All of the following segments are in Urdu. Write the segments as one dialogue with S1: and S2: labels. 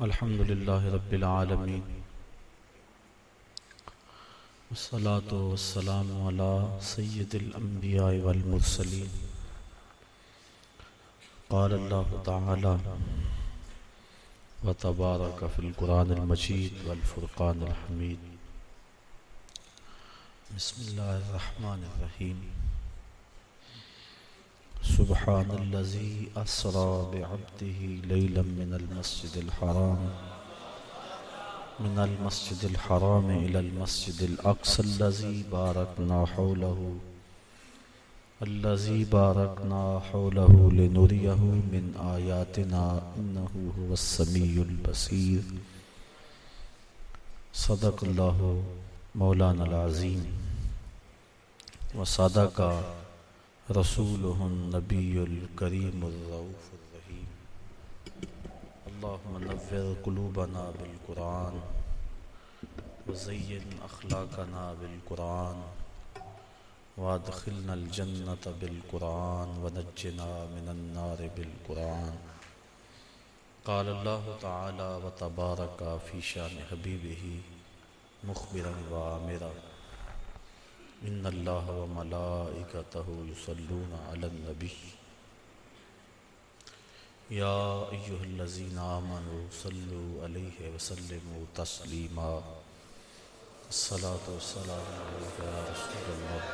S1: الحمد لله رب العالمين والصلاة والسلام على سيد الأنبياء والمرسلين قال الله تعالى وتبارك في القرآن المجيد والفرقان الحميد بسم الله الرحمن الرحيم سبحان الذي أسرى بعبده ليلا من المسجد الحرام، من المسجد الحرام إلى المسجد الأقصى الذي باركنا حوله الذي باركنا حوله لنريه من آياتنا إنه هو السميع البصير صدق الله مولانا العظيم وصدق رسوله النبي الكريم الرؤوف الرحيم. اللهم نور قلوبنا بالقرآن، وزين أخلاقنا بالقرآن، وادخلنا الجنة بالقرآن، ونجنا من النار بالقرآن. قال الله تعالى وتبارك في شان حبيبه مخبرا وآمرا ان اللہ و ملائکتہ یصلون علی النبی یا ایہا الذین آمنوا صلو علیہ وسلموا تسلیما الصلاة والسلام علیکہ رسول اللہ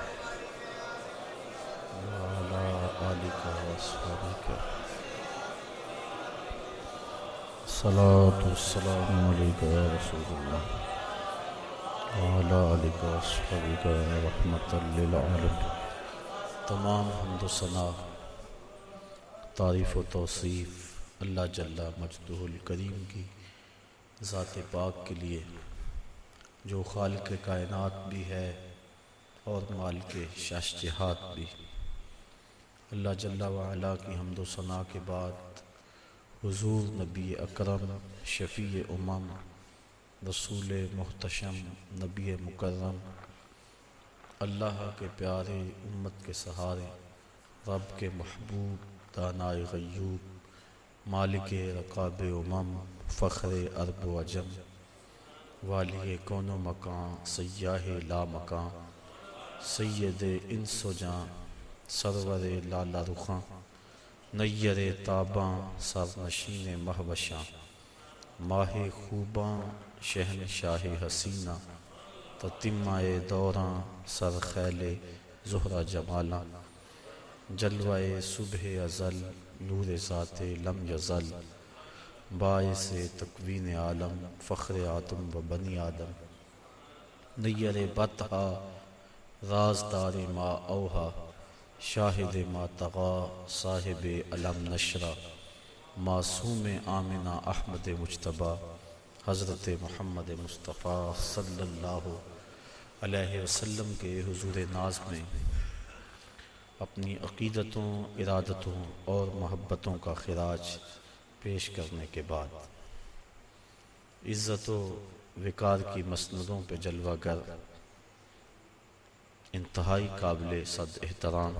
S1: وعلا آلکہ واصحابکہ الصلاة والسلام علیکہ رسول اللہ وعلى آلك وصحبك رحمة للعالم تمام حمد و ثناء تعریف و توصیف اللہ جل مجدہ الکریم کی ذات پاک کے لیے، جو خالق کائنات بھی ہے اور مال کے شاش جہات بھی۔ اللہ جل وعلا کی حمد و ثناء کے بعد حضور نبی اکرم شفیع امام رسول محتشم، نبی مکرم، اللہ کے پیارے، امت کے سہارے، رب کے محبوب، دانائے غیوب، مالک رقاب امم، فخر ارب و عجم، والی کون و مکان سیاہ لا مکان، سید انس و جاں سرور لالا رخاں، نیر تاباں سر نشین مہوشاں ماہ خوباں شہن شاہ حسینہ تتمہ دوراں سر خیل زہرہ جمالا جلوہ صبح ازل نور ذات لم یزل، باعث تکوین عالم فخر آدم و بنی آدم۔ نیر بطحا رازدار ما اوہا، شاہد ما تغا، صاحب علم نشرہ معصوم آمنہ احمد مجتبہ حضرت محمد مصطفیٰ صلی اللہ علیہ وسلم کے حضور ناز میں اپنی عقیدتوں، ارادتوں اور محبتوں کا خراج پیش کرنے کے بعد عزت و وقار کی مسندوں پہ جلوہ گر انتہائی قابل صد احترام،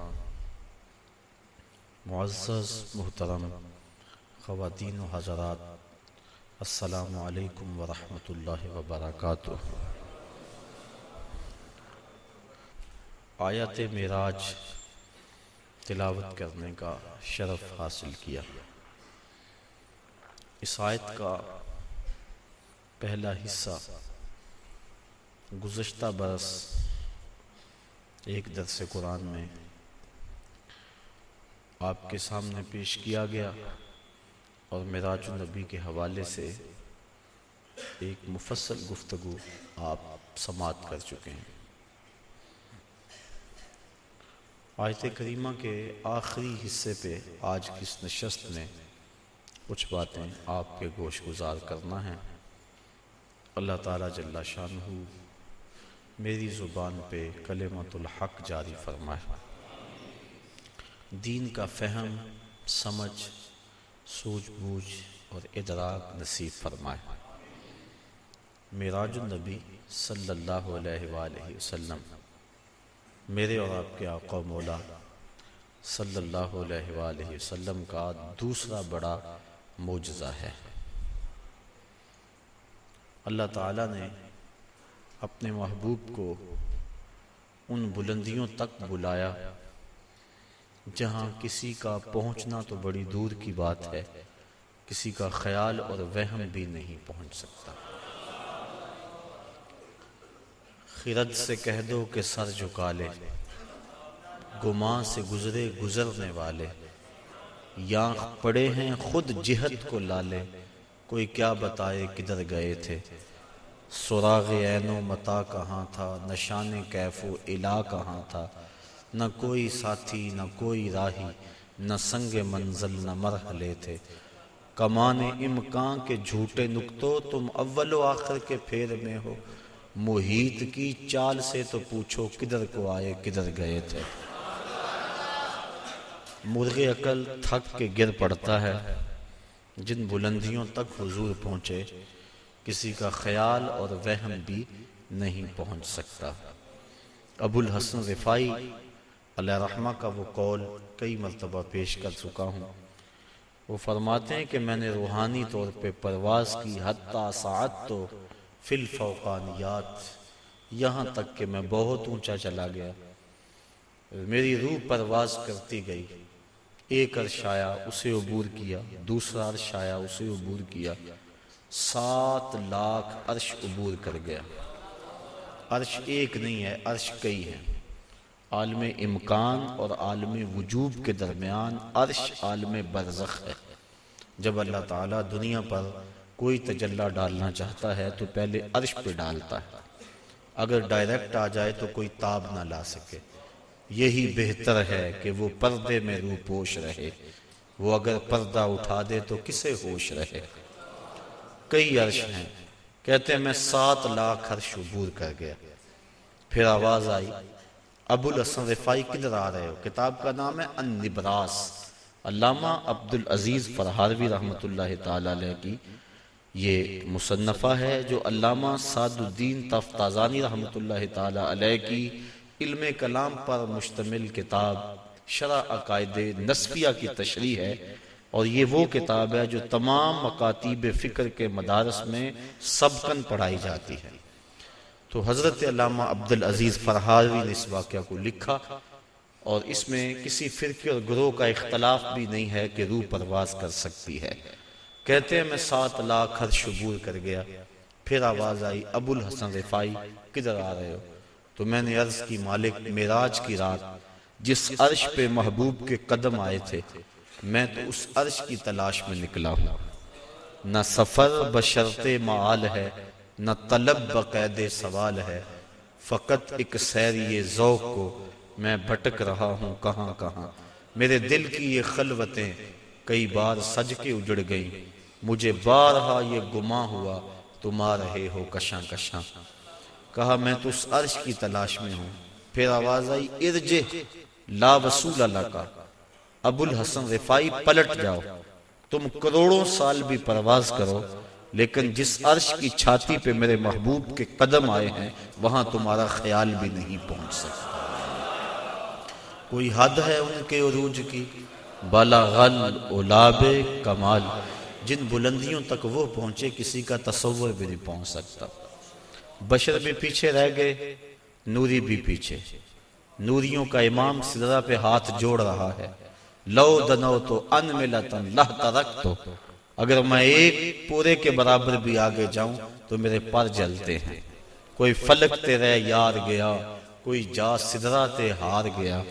S1: معزز، محترم خواتین و حضرات السلام علیکم ورحمۃ اللہ وبرکاتہ۔ آیت معراج تلاوت کرنے کا شرف حاصل کیا۔ اس آیت کا پہلا حصہ گزشتہ برس ایک درس قرآن میں آپ کے سامنے پیش کیا گیا۔ اور مراج النبی کے حوالے سے ایک مفصل گفتگو آپ سماعت کر چکے ہیں۔ آیت کریمہ کے آخری حصے پہ آج کی اس نشست میں کچھ باتیں آپ کے گوش گزار کرنا ہے اللہ تعالیٰ جل شانہ میری زبان پہ کلمت الحق جاری فرمائے۔ دین کا فہم، سمجھ سوچ بوجھ اور ادراک نصیب فرمائے۔ میراج النبی صلی اللہ علیہ وآلہ وسلم، میرے اور آپ کے آقا مولا صلی اللہ علیہ وآلہ وسلم کا دوسرا بڑا معجزہ ہے۔ اللہ تعالیٰ نے اپنے محبوب کو ان بلندیوں تک بلایا۔ جہاں کسی کا پہنچنا تو بڑی دور کی بات ہے، کسی کا خیال اور وہم بھی نہیں پہنچ سکتا۔ خرد سے کہہ دو کہ سر جھکا لے، گماں سے گزرے گزرنے والے۔ یا پڑے ہیں خود جہت کو لالے، کوئی کیا بتائے کدھر گئے تھے۔ سراغ عین و متا کہاں تھا، نشان کیف و الا کہاں تھا۔ نہ کوئی ساتھی، نہ کوئی راہی، نہ سنگ منزل، نہ مرحلے تھے کمان امکان کے جھوٹے نکتو تم اول و آخر کے پھیر میں ہو۔ محیط کی چال سے تو پوچھو کدھر کو آئے، کدھر گئے تھے۔ مرغ عقل تھک کے گر پڑتا ہے۔ جن بلندیوں تک حضور پہنچے، کسی کا خیال اور وہم بھی نہیں پہنچ سکتا۔ ابو الحسن رفائی علیہ رحمہ کا وہ قول کئی مرتبہ پیش کر چکا ہوں۔ وہ فرماتے ہیں کہ میں نے روحانی طور پہ پرواز کی، حتی ساعت تو فی الفوقانیات، یہاں تک کہ میں بہت اونچا چلا گیا۔ میری روح پرواز کرتی گئی۔ ایک عرش آیا، اسے عبور کیا۔ دوسرا عرش آیا، اسے عبور کیا۔ سات لاکھ عرش عبور کر گیا۔ عرش ایک نہیں ہے، عرش کئی ہے۔ عالم امکان اور عالم وجوب کے درمیان عرش عالم برزخ ہے۔ جب اللہ تعالیٰ دنیا پر کوئی تجلہ ڈالنا چاہتا ہے تو پہلے عرش پہ ڈالتا ہے۔ اگر ڈائریکٹ آ جائے تو کوئی تاب نہ لا سکے۔ یہی بہتر ہے کہ وہ پردے میں روح پوش رہے۔ وہ اگر پردہ اٹھا دے تو کسے ہوش رہے۔ کئی عرش ہیں۔ کہتے ہیں میں سات لاکھ عرش عبور کر گیا۔ پھر آواز آئی۔ ابو الحسن رفائی کدھر آ رہے ہو۔ کتاب کا نام ہے النبراس علامہ عبدالعزیز فرحاروی رحمۃ اللہ تعالی علیہ کی یہ مصنفہ ہے جو علامہ سعد الدین تفتازانی رحمۃ اللہ تعالی علیہ کی علم کلام پر مشتمل کتاب شرع عقائد نصفیہ کی تشریح ہے۔ اور یہ وہ کتاب ہے جو تمام مکاتیب فکر کے مدارس میں سبکن پڑھائی جاتی ہے۔ تو حضرت علامہ عبدالعزیز فرحاوی نے اس واقعہ کو لکھا اور اس میں کسی فرقے اور گروہ کا اختلاف بھی نہیں ہے کہ روح پرواز کر سکتی ہے۔ کہتے ہیں، میں سات لاکھ حد شبور کر گیا، پھر آواز آئی، ابو الحسن رفائی، کدھر آ رہے ہو؟ تو میں نے عرض کی، مالک میراج کی رات جس عرش پہ محبوب کے قدم آئے تھے، میں تو اس عرش کی تلاش میں نکلا ہوں۔ نہ سفر بشرط معال ہے نہ طلب بقید سوال ہے، فقط ایک سیری ذوق کو میں بھٹک رہا ہوں کہاں کہاں۔ میرے دل کی یہ خلوتیں کئی بار سج کے اجڑ گئیں۔ مجھے بارہا یہ گما ہوا، تم آ رہے ہو کشاں کشاں۔ کہا، میں تو اس عرش کی تلاش میں ہوں۔ پھر آواز آئی، ارجے، لا وصول اللہ کا۔ ابو الحسن رفائی، پلٹ جاؤ۔ تم کروڑوں سال بھی پرواز کرو۔ لیکن جس عرش کی چھاتی پہ میرے محبوب کے قدم آئے ہیں، وہاں تمہارا خیال بھی نہیں پہنچ سکتا۔ کوئی حد ہے ان کے عروج کی؟ بالا غل اولاب کمال۔ جن بلندیوں تک وہ پہنچے، کسی کا تصور بھی نہیں پہنچ سکتا۔ بشر بھی پیچھے رہ گئے، نوری بھی پیچھے۔ نوریوں کا امام سدرہ پہ ہاتھ جوڑ رہا ہے۔ لو دنو تو ان ملتن لہ ترک تو اگر میں ایک پورے کے برابر بھی آگے جاؤں تو میرے پر جلتے ہیں۔ کوئی فلک تیرے یار گیا، کوئی جا سدرہ تے ہار گیا۔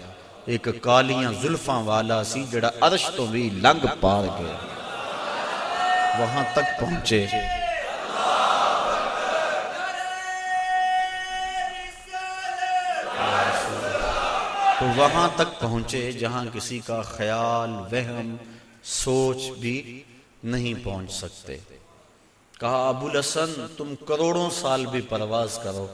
S1: ایک کالیاں زلفاں والا سی جڑا عرش تو بھی لنگ پار گیا۔ وہاں تک پہنچے۔ تو وہاں تک پہنچے جہاں کسی کا خیال، وہم، سوچ بھی نہیں پہنچ سکتے۔ کہا، ابو الحسن، تم کروڑوں سال بھی پرواز کرو،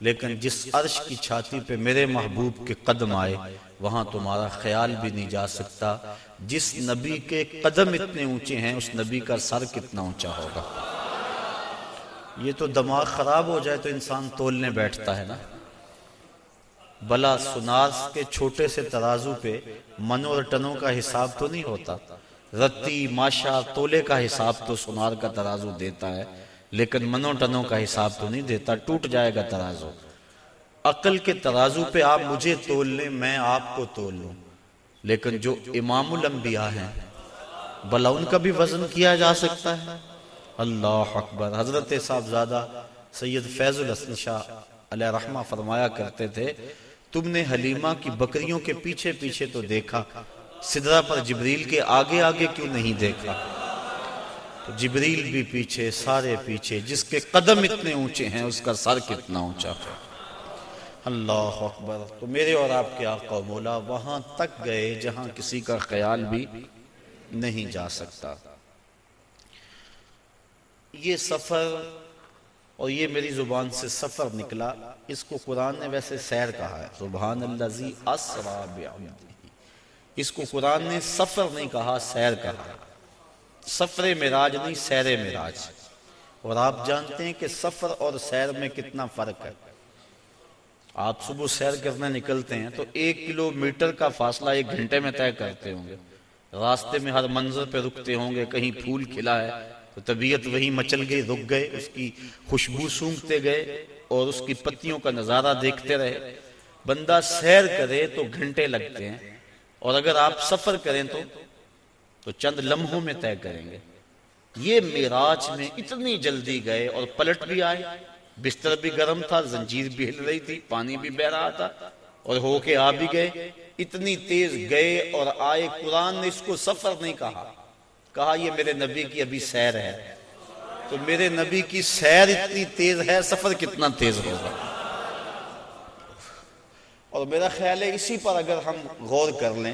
S1: لیکن جس عرش کی چھاتی پہ میرے محبوب کے قدم آئے، وہاں تمہارا خیال بھی نہیں جا سکتا۔ جس نبی کے قدم اتنے اونچے ہیں، اس نبی کا سر کتنا اونچا ہوگا۔ یہ تو دماغ خراب ہو جائے تو انسان تولنے بیٹھتا ہے نا۔ بلا سناس کے چھوٹے سے ترازو پہ منو اور ٹنوں کا حساب تو نہیں ہوتا۔ رتی ماشا تولے کا حساب تو سنار کا ترازو دیتا ہے، لیکن منو ٹنوں کا حساب تو نہیں دیتا، ٹوٹ جائے گا ترازو۔ عقل کے ترازو پہ آپ مجھے تول لیں، میں آپ کو تول لوں۔ لیکن جو امام الانبیاء ہیں بلا ان کا بھی وزن کیا جا سکتا ہے؟ اللہ اکبر۔ حضرت صاحب زادہ سید فیض الحسن شاہ علیہ رحمہ فرمایا کرتے تھے، تم نے حلیمہ کی بکریوں کے پیچھے پیچھے تو دیکھا صدرہ پر جبریل کے آگے آگے کیوں نہیں دیکھا؟ تو جبریل بھی پیچھے، سارے پیچھے، جس کے قدم اتنے اونچے ہیں، اس کا سر کتنا اونچا اللہ اکبر۔ تو میرے اور آپ کے آقا مولا وہاں تک گئے جہاں کسی کا خیال بھی نہیں جا سکتا۔ یہ سفر اور یہ میری زبان سے سفر نکلا۔ اس کو قرآن نے ویسے سیر کہا ہے۔ سبحان اللہ اسرا اس کو قرآن نے سفر نہیں کہا، سیر کہا۔ سفر مراج نہیں، سیر مراج اور آپ جانتے ہیں کہ سفر اور سیر میں کتنا فرق ہے۔ آپ صبح سیر کرنے نکلتے ہیں تو ایک کلو میٹر کا فاصلہ ایک گھنٹے میں طے کرتے ہوں گے۔ راستے میں ہر منظر پہ رکتے ہوں گے، کہیں پھول کھلا ہے تو طبیعت وہی مچل گئی، رک گئے، اس کی خوشبو سونگتے گئے اور اس کی پتیوں کا نظارہ دیکھتے رہے۔ بندہ سیر کرے تو گھنٹے لگتے ہیں۔ اور اگر آپ سفر کریں تو تو چند لمحوں میں طے کریں گے۔ یہ میراج میں اتنی جلدی گئے اور پلٹ بھی آئے۔ بستر بھی گرم تھا، زنجیر بھی ہل رہی تھی، پانی بھی بہ رہا تھا۔ اور ہو کے آ بھی گئے۔ اتنی تیز گئے اور آئے۔ قرآن نے اس کو سفر نہیں کہا۔ کہا، یہ میرے نبی کی ابھی سیر ہے۔ تو میرے نبی کی سیر اتنی تیز ہے، سفر کتنا تیز ہوگا؟ اور میرا خیال ہے اسی پر اگر ہم غور کر لیں،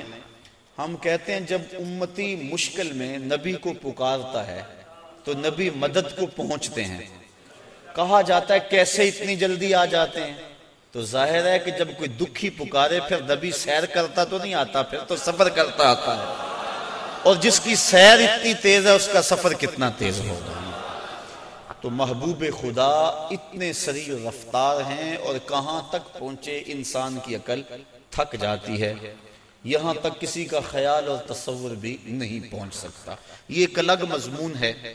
S1: ہم کہتے ہیں جب امتی مشکل میں نبی کو پکارتا ہے، تو نبی مدد کو پہنچتے ہیں۔ کہا جاتا ہے کیسے اتنی جلدی آ جاتے ہیں؟ تو ظاہر ہے کہ جب کوئی دکھی پکارے، پھر نبی سیر کرتا تو نہیں آتا، پھر تو سفر کرتا آتا ہے۔ اور جس کی سیر اتنی تیز ہے، اس کا سفر کتنا تیز ہوگا؟ تو محبوب خدا اتنے سری رفتار ہیں اور کہاں تک پہنچے انسان کی عقل تھک جاتی ہے۔ یہاں تک کسی کا خیال اور تصور بھی نہیں پہنچ سکتا۔ یہ ایک الگ مضمون ہے۔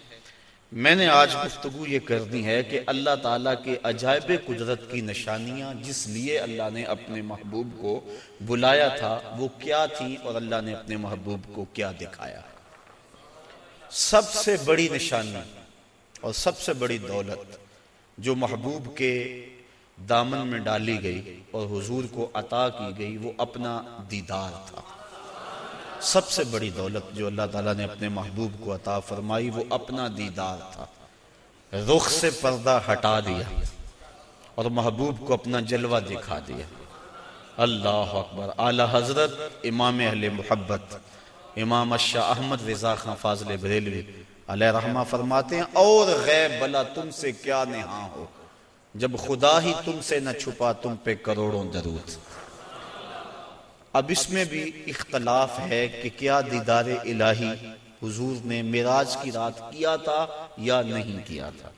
S1: میں نے آج گفتگو یہ کرنی ہے کہ اللہ تعالیٰ کے عجائب قدرت کی نشانیاں جس لیے اللہ نے اپنے محبوب کو بلایا تھا، وہ کیا تھی اور اللہ نے اپنے محبوب کو کیا دکھایا۔ سب سے بڑی نشانی اور سب سے بڑی دولت جو محبوب کے دامن میں ڈالی گئی اور حضور کو عطا کی گئی، وہ اپنا دیدار تھا۔ سب سے بڑی دولت جو اللہ تعالیٰ نے اپنے محبوب کو عطا فرمائی، وہ اپنا دیدار تھا۔ رخ سے پردہ ہٹا دیا اور محبوب کو اپنا جلوہ دکھا دیا۔ اللہ اکبر۔ اعلی حضرت امام اہل محبت، امام الشاہ احمد رضا خان فاضل بریلوی علیہ رحمہ فرماتے ہیں، اور غیب بلا تم سے کیا نہاں ہو؟ جب خدا ہی تم سے نہ چھپا، تم پہ کروڑوں درود۔ اب اس میں بھی اختلاف ہے کہ کیا دیدار الہی حضور نے میراج کی رات کیا تھا یا نہیں کیا تھا۔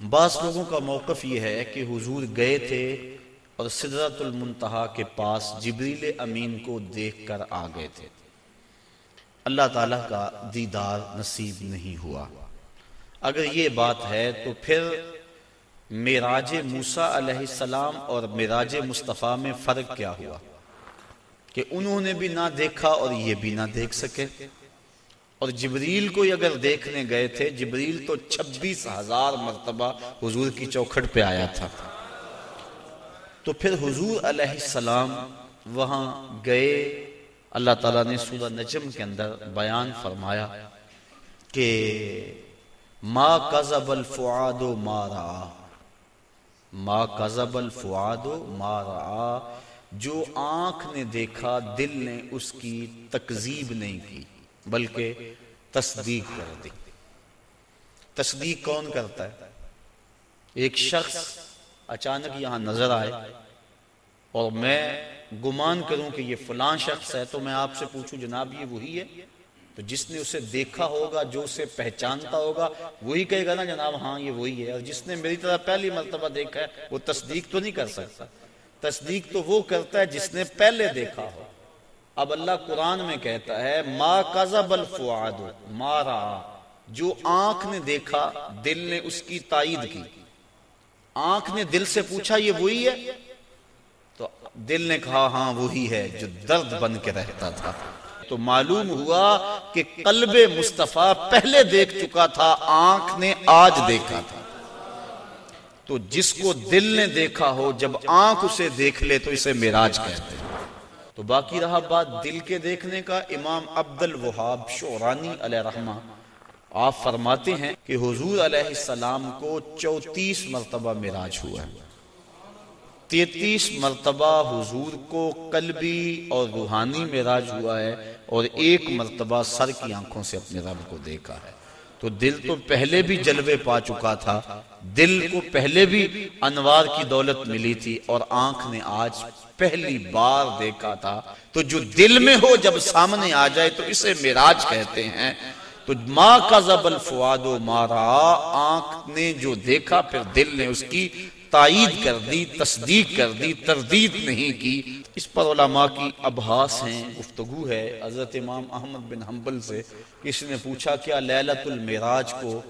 S1: بعض لوگوں کا موقف یہ ہے کہ حضور گئے تھے اور صدرت المنتہا کے پاس جبریل امین کو دیکھ کر آ گئے تھے۔ اللہ تعالیٰ کا دیدار نصیب نہیں ہوا۔ اگر یہ بات ہے تو پھر میراج موسا علیہ السلام اور میراج مصطفیٰ میں فرق کیا ہوا؟ کہ انہوں نے بھی نہ دیکھا اور یہ بھی نہ دیکھ سکے۔ اور جبریل کو اگر دیکھنے گئے تھے، جبریل تو چھبیس ہزار مرتبہ حضور کی چوکھٹ پہ آیا تھا۔ تو پھر حضور علیہ السلام وہاں گئے۔ اللہ تعالیٰ نے سورہ نجم کے اندر بیان فرمایا کہ ما قذب الفعاد ما رعا ما قذب الفعاد ما رعا جو آنکھ نے دیکھا، دل نے اس کی تکذیب نہیں کی، بلکہ تصدیق کر دی۔ تصدیق کون کرتا ہے؟ ایک شخص اچانک یہاں نظر آئے اور میں گمان کروں کہ یہ فلان شخص ہے تو میں آپ سے پوچھوں، جناب، یہ وہی ہے؟ تو جس نے اسے دیکھا ہوگا، جو اسے پہچانتا ہوگا، وہی کہے گا نا، جناب ہاں یہ وہی ہے۔ اور جس نے میری طرح پہلی مرتبہ دیکھا ہے، وہ تصدیق تو نہیں کر سکتا۔ تصدیق تو وہ کرتا ہے جس نے پہلے دیکھا ہو۔ اب اللہ قرآن میں کہتا ہے، ما الفعاد ما را جو آنکھ نے دیکھا، دل نے اس کی تائید کی۔ آنکھ نے دل سے پوچھا، یہ وہی ہے؟ دل نے کہا ہاں وہی ہے جو درد بن کے رہتا تھا۔ تو معلوم ہوا کہ قلب مصطفیٰ پہلے دیکھ چکا تھا، آنکھ نے آج دیکھا تھا۔ تو جس کو دل نے دیکھا ہو، جب آنکھ اسے دیکھ لے تو اسے میراج کہتے ہیں۔ تو باقی رہا بات دل کے دیکھنے کا، امام عبد الوہاب شورانی علیہ رحمہ۔ آپ فرماتے ہیں کہ حضور علیہ السلام کو چوتیس مرتبہ میراج ہوا ہے۔ تینتیس مرتبہ حضور کو قلبی اور روحانی میراج ہوا ہے اور ایک مرتبہ سر کی آنکھوں سے اپنے رب کو دیکھا ہے۔ تو دل تو پہلے بھی جلوے پا چکا تھا، دل کو پہلے بھی انوار کی دولت ملی تھی اور آنکھ نے آج پہلی بار دیکھا تھا۔ تو جو دل میں ہو جب سامنے آ جائے تو اسے میراج کہتے ہیں۔ تو ماں کا زبل فواد و مارا آنکھ نے جو دیکھا پھر دل نے اس کی تائید کر دی، تصدیق کر دی، تردید نہیں کی۔ اس پر علماء کی ابحاس ہیں، گفتگو ہے۔ حضرت امام احمد بن حنبل سے کسی نے پوچھا، کیا لیلت المراج کو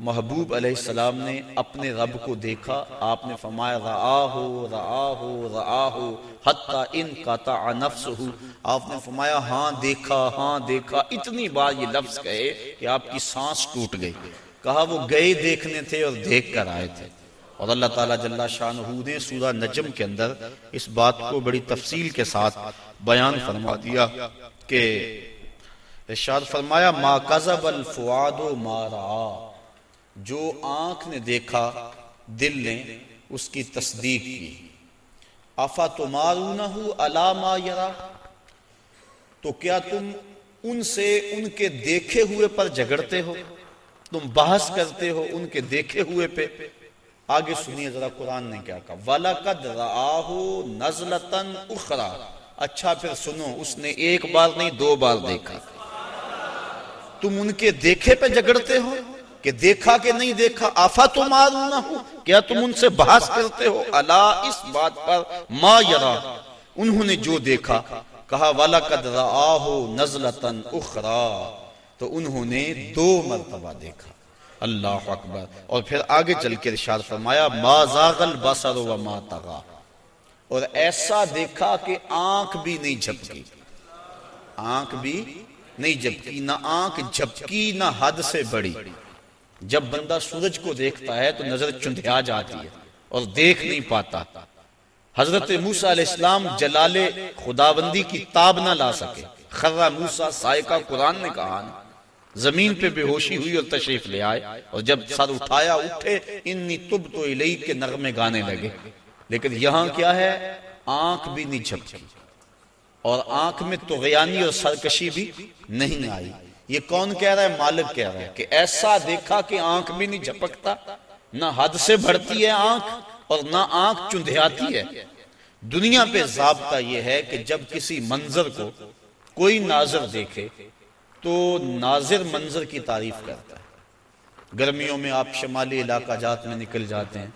S1: محبوب علیہ السلام نے اپنے رب کو دیکھا؟ آپ نے فرمایا رآہو رآہو رآہو حتی ان قطع نفسہو آپ نے فرمایا ہاں دیکھا ہاں دیکھا۔ اتنی بار یہ لفظ کہے کہ آپ کی سانس ٹوٹ گئی۔ کہا، وہ گئے دیکھنے تھے اور دیکھ کر آئے تھے۔ اور اللہ تعالیٰ جل شانہ نے سورہ نجم کے اندر اس بات کو بڑی تفصیل کے ساتھ بیان فرما دیا کہ ارشاد فرمایا، ما قذب الفواد ما رعا، جو آنکھ نے دیکھا، دل نے اس کی تصدیق کی۔ افا تمارونہو علا ما یرا، تو کیا تم ان سے ان کے دیکھے ہوئے پر جگڑتے ہو؟ تم بحث کرتے ہو ان کے دیکھے ہوئے پہ؟ آگے سنیے ذرا قرآن نے کیا کہا۔ وَلَقَدْ رَآهُ نَزْلَةً اُخْرَى اچھا پھر سنو، اس نے ایک بار نہیں، دو بار دیکھا۔ تم ان کے دیکھے پہ جگڑتے ہو؟ کہ دیکھا کہ نہیں دیکھا؟ آفا تو معلوم نہ ہو کیا تم ان سے بحث کرتے ہو؟ اللہ اس بات پر ما یرا۔ انہوں نے جو دیکھا، کہا، وَلَقَدْ رَآهُ نَزْلَةً اُخْرَى تو انہوں نے دو مرتبہ دیکھا۔ اللہ اکبر۔ اور پھر آگے چل کے ارشاد فرمایا، ما زاغل بسر و ما تغا اور ایسا دیکھا کہ آنکھ بھی نہیں جھپکی۔ آنکھ بھی نہیں جھپکی، نہ آنکھ جھپکی، نہ حد سے بڑی۔ جب بندہ سورج کو دیکھتا ہے تو نظر چندھیا جاتی ہے اور دیکھ نہیں پاتا۔ حضرت موسیٰ علیہ السلام جلال خداوندی کی تاب نہ لا سکے۔ خرہ موسیٰ سائقہ قرآن نے کہا نا زمین پہ بے ہوشی ہوئی اور تشریف لے آئے اور جب سر اٹھایا اٹھے، انی تب تو الہی کے نغمے گانے لگے۔ لیکن یہاں کیا ہے؟ آنکھ بھی نہیں جھپکی اور آنکھ میں تغیانی اور سرکشی بھی نہیں آئی۔ یہ کون کہہ رہا ہے؟ مالک کہہ رہا ہے کہ ایسا دیکھا کہ آنکھ بھی نہیں جھپکتا، نہ حد سے بڑھتی ہے آنکھ اور نہ آنکھ چندھیاتی ہے۔ دنیا پہ ضابطہ یہ ہے کہ جب کسی منظر کو کوئی ناظر دیکھے تو ناظر منظر کی تعریف کرتا ہے۔ گرمیوں میں آپ شمالی علاقہ جات میں نکل جاتے ہیں۔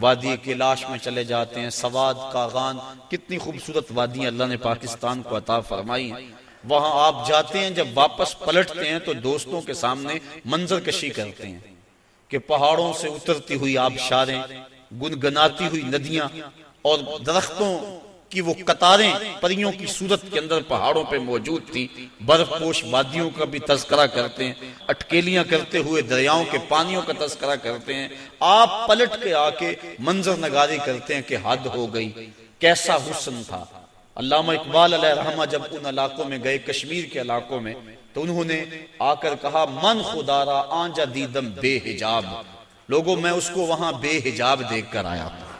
S1: وادی کلاش میں چلے جاتے ہیں۔ سواد، کاغان، کتنی خوبصورت وادی اللہ نے پاکستان کو عطا فرمائی ہیں۔ وہاں آپ جاتے ہیں، جب واپس پلٹتے ہیں تو دوستوں کے سامنے منظر کشی کرتے ہیں کہ پہاڑوں سے اترتی ہوئی آب شاریں گنگناتی ہوئی ندیاں اور درختوں کہ وہ قطاریں پریوں کی صورت کے اندر پہاڑوں پہ موجود تھی برف پوش وادیوں کا بھی تذکرہ کرتے ہیں۔ اٹکیلیاں کرتے ہوئے دریاؤں کے پانیوں کا تذکرہ کرتے ہیں۔ آپ پلٹ کے آ کے منظر نگاری کرتے ہیں کہ حد ہو گئی۔ کیسا حسن تھا۔ علامہ اقبال علیہ رحمہ جب ان علاقوں میں گئے، کشمیر کے علاقوں میں، تو انہوں نے آ کر کہا، من خدارا آنجا دیدم بے حجاب۔ لوگوں، میں اس کو وہاں بے حجاب دیکھ کر آیا تھا۔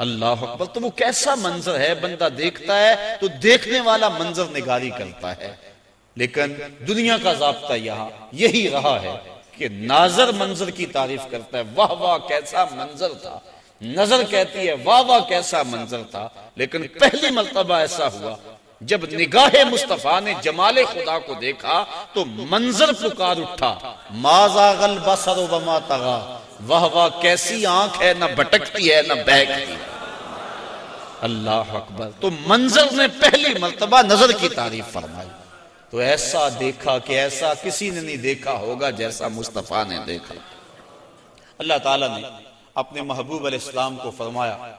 S1: اللہ اکبر، تو وہ کیسا منظر ہے؟ بندہ دیکھتا ہے تو دیکھنے والا منظر نگاری کرتا ہے۔ لیکن دنیا کا ضابطہ یہاں یہی رہا ہے کہ ناظر منظر کی تعریف کرتا ہے، واہ واہ کیسا منظر تھا۔ نظر کہتی ہے، واہ واہ کیسا منظر تھا۔ لیکن پہلی مرتبہ ایسا ہوا۔ جب نگاہ مصطفیٰ نے جمال خدا کو دیکھا تو منظر پکار اٹھا۔ مازاغل بسر و بما تغا واہ واہ، کیسی آنکھ ہے، نہ بٹکتی ہے، نہ بہکتی اللہ اکبر۔ تو منظر نے پہلی مرتبہ نظر کی تعریف فرمائی۔ تو ایسا دیکھا کہ ایسا کسی نے نہیں دیکھا ہوگا جیسا مصطفیٰ نے دیکھا۔ اللہ تعالیٰ نے اپنے محبوب علیہ السلام کو فرمایا،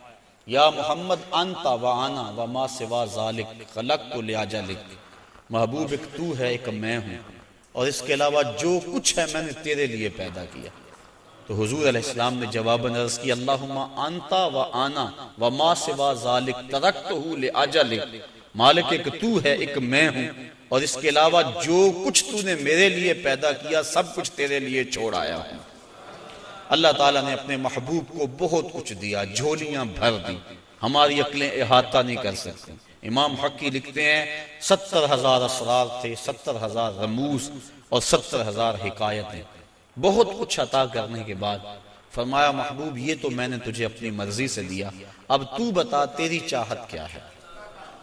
S1: یا محمد انتا و آنا و ما سوا ذالک خلق تو لیا جالک محبوب، ایک تو ہے، ایک میں ہوں۔ اور اس کے علاوہ جو کچھ ہے، میں نے تیرے لیے پیدا کیا۔ تو حضور علیہ السلام نے جواب نرس کی، اللہم انتا و آنا و ما سوا ذالک ترکتہو لے آجالک مالک، ایک تو ہے، ایک میں ہوں۔ اور اس کے علاوہ جو کچھ تو نے میرے لیے پیدا کیا، سب کچھ تیرے لیے چھوڑ آیا ہوں۔ اللہ تعالیٰ نے اپنے محبوب کو بہت کچھ دیا، جھولیاں بھر دی ہماری عقلیں احاطہ نہیں کر سکتی۔ امام حقی لکھتے ہیں، ستر ہزار اسرار تھے، ستر ہزار رموز اور ستر ہزار حکایتیں۔ بہت کچھ عطا کرنے کے بعد فرمایا، محبوب، یہ تو میں نے تجھے اپنی مرضی سے دیا، اب تو بتا تیری چاہت کیا ہے۔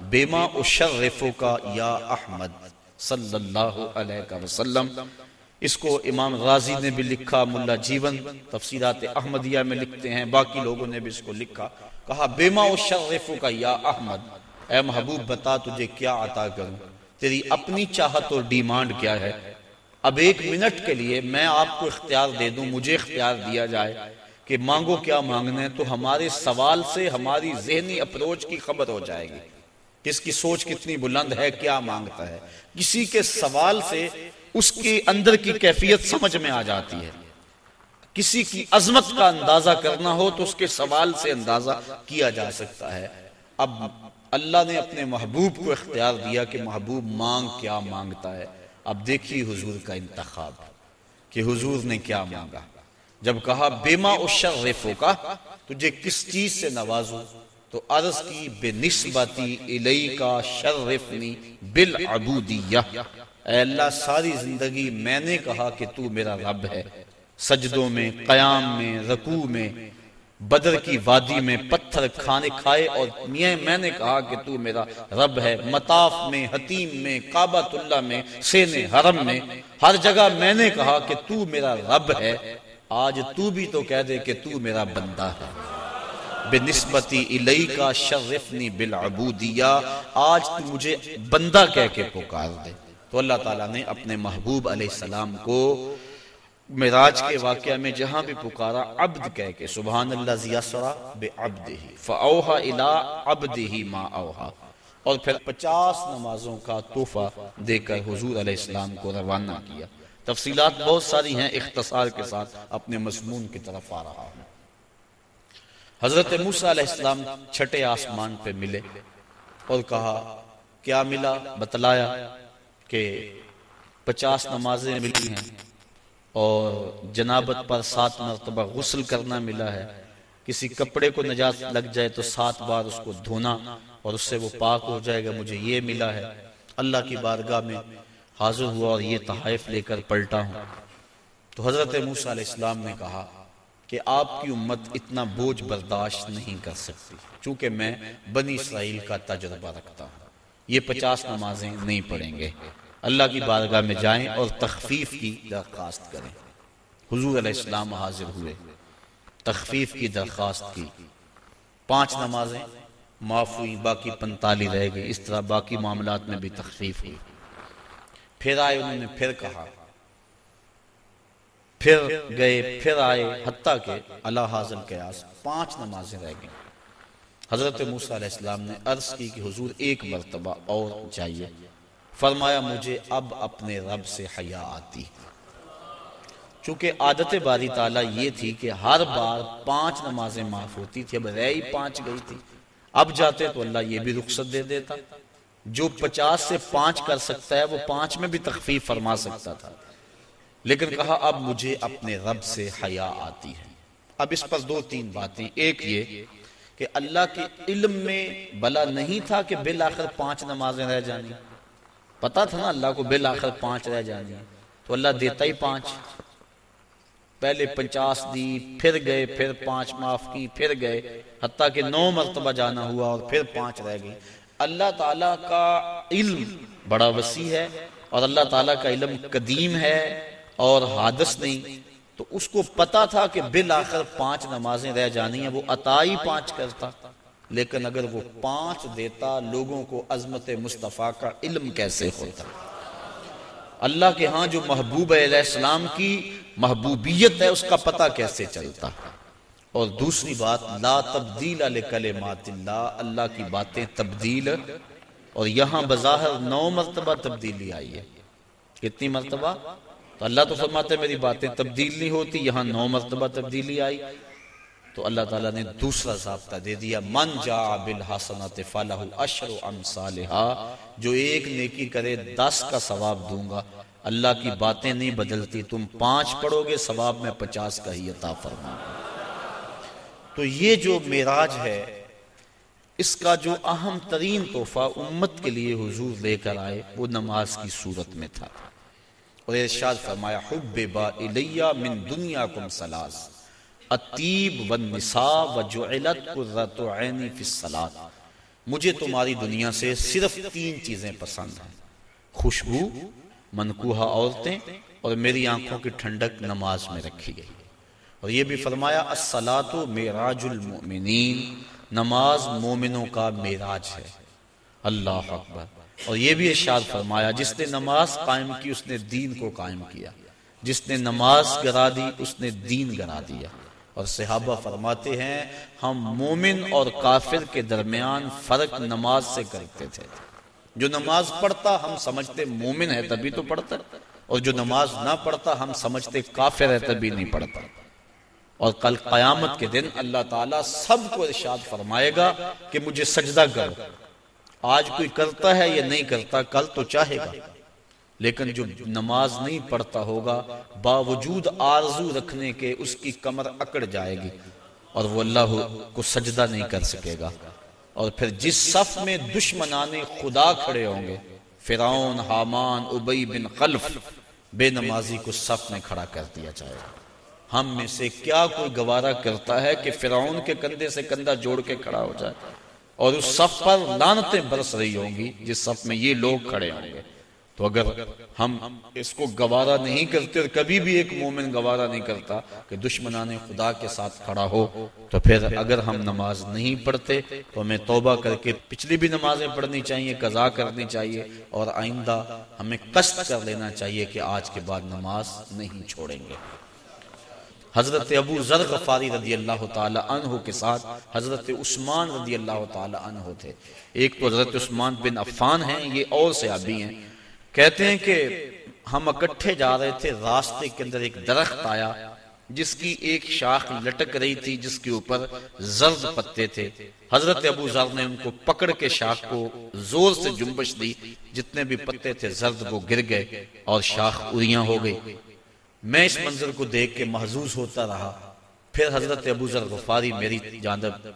S1: بیما اشرفو کا یا احمد صلی اللہ علیہ وسلم۔ اس کو امام غازی نے بھی لکھا، ملا جیون۔ تفسیرات احمدیہ میں لکھتے ہیں، باقی لوگوں نے بھی اس کو لکھا۔ کہا، بیما اشرفو کا یا احمد، اے محبوب، بتا تجھے کیا عطا کروں؟ تیری اپنی چاہت اور ڈیمانڈ کیا ہے؟ اب ایک منٹ کے لیے میں آپ کو اختیار دے دوں، مجھے اختیار دیا جائے کہ مانگو کیا مانگنا ہے تو ہمارے سوال سے ہماری ذہنی اپروچ کی خبر ہو جائے گی۔ کس کی سوچ کتنی بلند ہے، کیا مانگتا ہے۔ کسی کے سوال سے اس کے اندر کی کیفیت سمجھ میں آ جاتی ہے۔ کسی کی عظمت کا اندازہ کرنا ہو تو اس کے سوال سے اندازہ کیا جا سکتا ہے۔ اب اللہ نے اپنے محبوب کو اختیار دیا کہ محبوب مانگ کیا مانگتا ہے۔ اب دیکھیے حضور کا انتخاب کہ حضور نے کیا مانگا۔ جب کہا، بیما اشرفو کا تجھے کس چیز سے نوازو تو عرض کی، بے نسبتی الی کا شرفنی بالعبودیہ اے اللہ، ساری زندگی میں نے کہا کہ تو میرا رب ہے۔ سجدوں میں، قیام میں، رکوع میں بدر کی وادی میں پتھر کھانے کھائے اور میں نے کہا کہ تو میرا رب ہے، مطاف میں، حتیم میں، کعبۃ اللہ میں، سین حرم میں۔ ہر جگہ میں نے کہا کہ تو میرا رب ہے۔ آج تو بھی تو کہہ دے کہ تو میرا بندہ ہے۔ بے نسبتی الہی کا شرفنی بالعبودیہ۔ آج تو مجھے بندہ کہہ کے پکار دے۔ تو اللہ تعالیٰ نے اپنے محبوب علیہ السلام کو معراج کے واقعہ میں جہاں بھی پکارا عبد کہہ کے سبحان اللہ زیاسرا بے عبد ہی۔ فاوہا الى عبد ہی ما اوہا اور پھر پچاس نمازوں کا تحفہ دے کر حضور علیہ السلام کو روانہ کیا۔ تفصیلات بہت ساری ہیں اختصار کے ساتھ اپنے مضمون کی طرف آ رہا ہوں۔ حضرت موسیٰ علیہ السلام چھٹے آسمان پہ ملے اور کہا کیا ملا؟ بتلایا کہ پچاس نمازیں ملی ہیں۔ اور جنابت پر سات مرتبہ غسل کرنا ملا ہے۔ کسی کپڑے کو نجات لگ جائے تو سات بار اس کو دھونا اور اس سے وہ پاک ہو جائے گا، مجھے یہ ملا ہے۔ اللہ کی بارگاہ میں حاضر ہوا اور یہ تحائف لے کر پلٹا ہوں۔ تو حضرت موسیٰ علیہ السلام نے کہا کہ آپ کی امت اتنا بوجھ برداشت نہیں کر سکتی، چونکہ میں بنی اسرائیل کا تجربہ رکھتا ہوں۔ یہ پچاس نمازیں نہیں پڑھیں گے۔ اللہ کی بارگاہ میں جائیں اور تخفیف کی درخواست کریں۔ حضور علیہ السلام حاضر ہوئے۔ تخفیف کی درخواست کی۔ پانچ نمازیں معاف ہوئی باقی پنتالی رہ گئی۔ اس طرح باقی معاملات میں بھی تخفیف ہوئی۔ پھر آئے انہوں نے پھر کہا۔ پھر گئے، پھر آئے، حتیٰ کہ اللہ حاضر قیاس۔ پانچ نمازیں رہ گئیں۔ حضرت موسیٰ علیہ السلام نے عرض کی کہ حضور ایک مرتبہ اور جائیے۔ فرمایا، مجھے اب اپنے رب سے حیا آتی۔ چونکہ عادت باری تعالیٰ یہ تھی کہ ہر بار پانچ نمازیں معاف ہوتی تھی اب رہی پانچ گئی تھی۔ اب جاتے تو اللہ یہ بھی رخصت دے دیتا۔ جو پچاس سے پانچ کر سکتا ہے، وہ پانچ میں بھی تخفیف فرما سکتا تھا۔ لیکن کہا، اب مجھے اپنے رب سے حیا آتی ہے۔ اب اس پر دو تین باتیں۔ ایک یہ کہ اللہ کے علم میں بلا نہیں تھا کہ بالآخر پانچ نمازیں رہ جانی۔ پتا تھا نا اللہ کو بالآخر پانچ رہ جانی تو اللہ دیتا ہی پانچ۔ پہلے پنچاس دی، پھر گئے، پھر پانچ، معاف کی، پھر گئے۔ حتیٰ کہ نو مرتبہ جانا ہوا اور پھر پانچ رہ گئی۔ اللہ تعالیٰ کا علم بڑا وسیع ہے اور اللہ تعالیٰ کا علم قدیم ہے اور حادث نہیں۔ تو اس کو پتا تھا کہ بالآخر پانچ نمازیں رہ جانی ہیں، وہ عطائی پانچ کرتا۔ لیکن اگر وہ پانچ دیتا لوگوں کو عظمت مصطفیٰ کا علم کیسے ہوتا؟ اللہ کے ہاں جو محبوب علیہ السلام کی محبوبیت ہے، اس کا پتہ کیسے چلتا؟ اور دوسری بات، لا تبدیل لکلمات اللہ اللہ کی باتیں تبدیل، اور یہاں بظاہر نو مرتبہ تبدیلی آئی ہے۔ کتنی مرتبہ؟ تو اللہ تو فرماتے میری باتیں تبدیل نہیں ہوتی، یہاں نو مرتبہ تبدیلی آئی۔ تو اللہ تعالیٰ نے دوسرا ضابطہ دے دیا، من جا بالحسنات فلہ اشر امثالہا جو ایک نیکی کرے دس کا ثواب دوں گا۔ اللہ کی باتیں نہیں بدلتی، تم پانچ پڑھو گے، ثواب میں پچاس کا ہی عطا فرما۔ تو یہ جو معراج ہے، اس کا جو اہم ترین تحفہ امت کے لیے حضور لے کر آئے، وہ نماز کی صورت میں تھا۔ اور ارشاد فرمایا حب با الیہ من دنیا کم سلاس اتیب والنساء وجعلت قررت عینی فی الصلاة مجھے تمہاری دنیا سے صرف تین چیزیں پسند ہیں۔ خوشبو، منکوہا عورتیں اور میری آنکھوں کی ٹھنڈک نماز میں رکھی گئی۔ اور یہ بھی فرمایا الصلاة میراج المؤمنین، نماز مومنوں کا میراج ہے۔ اللہ اکبر۔ اور یہ بھی ارشاد فرمایا، جس نے نماز قائم کی، اس نے دین کو قائم کیا۔ جس نے نماز گرا دی، اس نے دین گرا دیا۔ اور صحابہ فرماتے ہیں، ہم مومن اور کافر کے درمیان فرق نماز سے کرتے تھے۔ جو نماز پڑھتا ہم سمجھتے مومن ہے تبھی تو پڑھتا، اور جو نماز نہ پڑھتا ہم سمجھتے کافر ہے تبھی نہیں پڑھتا۔ اور کل قیامت کے دن اللہ تعالیٰ سب کو ارشاد فرمائے گا کہ مجھے سجدہ کرو۔ آج کوئی کرتا ہے یا نہیں کرتا، کل تو چاہے گا۔ لیکن جو نماز نہیں پڑھتا ہوگا، باوجود آرزو رکھنے کے اس کی کمر اکڑ جائے گی اور وہ اللہ کو سجدہ نہیں کر سکے گا۔ اور پھر جس صف میں دشمنان خدا کھڑے ہوں گے، فرعون، حامان ابئی بن خلف، بے نمازی کو صف میں کھڑا کر دیا جائے گا۔ ہم میں سے کیا کوئی گوارا کرتا ہے کہ فرعون کے کندھے سے کندھا جوڑ کے کھڑا ہو جائے؟ اور اس صف پر لانتیں برس رہی ہوں گی، جس صف میں یہ لوگ کھڑے ہوں گے۔ تو اگر ہم اس کو گوارا نہیں کرتے اور کبھی بھی ایک مومن گوارا نہیں کرتا کہ دشمنان خدا کے ساتھ کھڑا ہو، تو پھر اگر ہم نماز نہیں پڑھتے، تو ہمیں توبہ کر کے پچھلی بھی نمازیں پڑھنی چاہیے قضا کرنی چاہیے اور آئندہ ہمیں قصد کر لینا چاہیے کہ آج کے بعد نماز نہیں چھوڑیں گے۔ حضرت ابو ذر غفاری رضی اللہ تعالی عنہ کے ساتھ حضرت عثمان رضی اللہ تعالی عنہ تھے۔ ایک تو حضرت عثمان بن عفان ہیں، یہ اور صحابی ہیں۔ کہتے ہیں کہ ہم اکٹھے جا رہے تھے، راستے کے اندر ایک درخت آیا، جس کی ایک شاخ لٹک رہی تھی، جس کے اوپر زرد پتے تھے۔ حضرت ابو ذر نے ان کو پکڑ کے شاخ کو زور سے جنبش دی، جتنے بھی پتے تھے، زرد وہ گر گئے اور شاخ اریاں ہو گئی۔ میں اس منظر کو دیکھ کے محظوظ ہوتا رہا۔ پھر حضرت ابو ذر غفاری میری جانب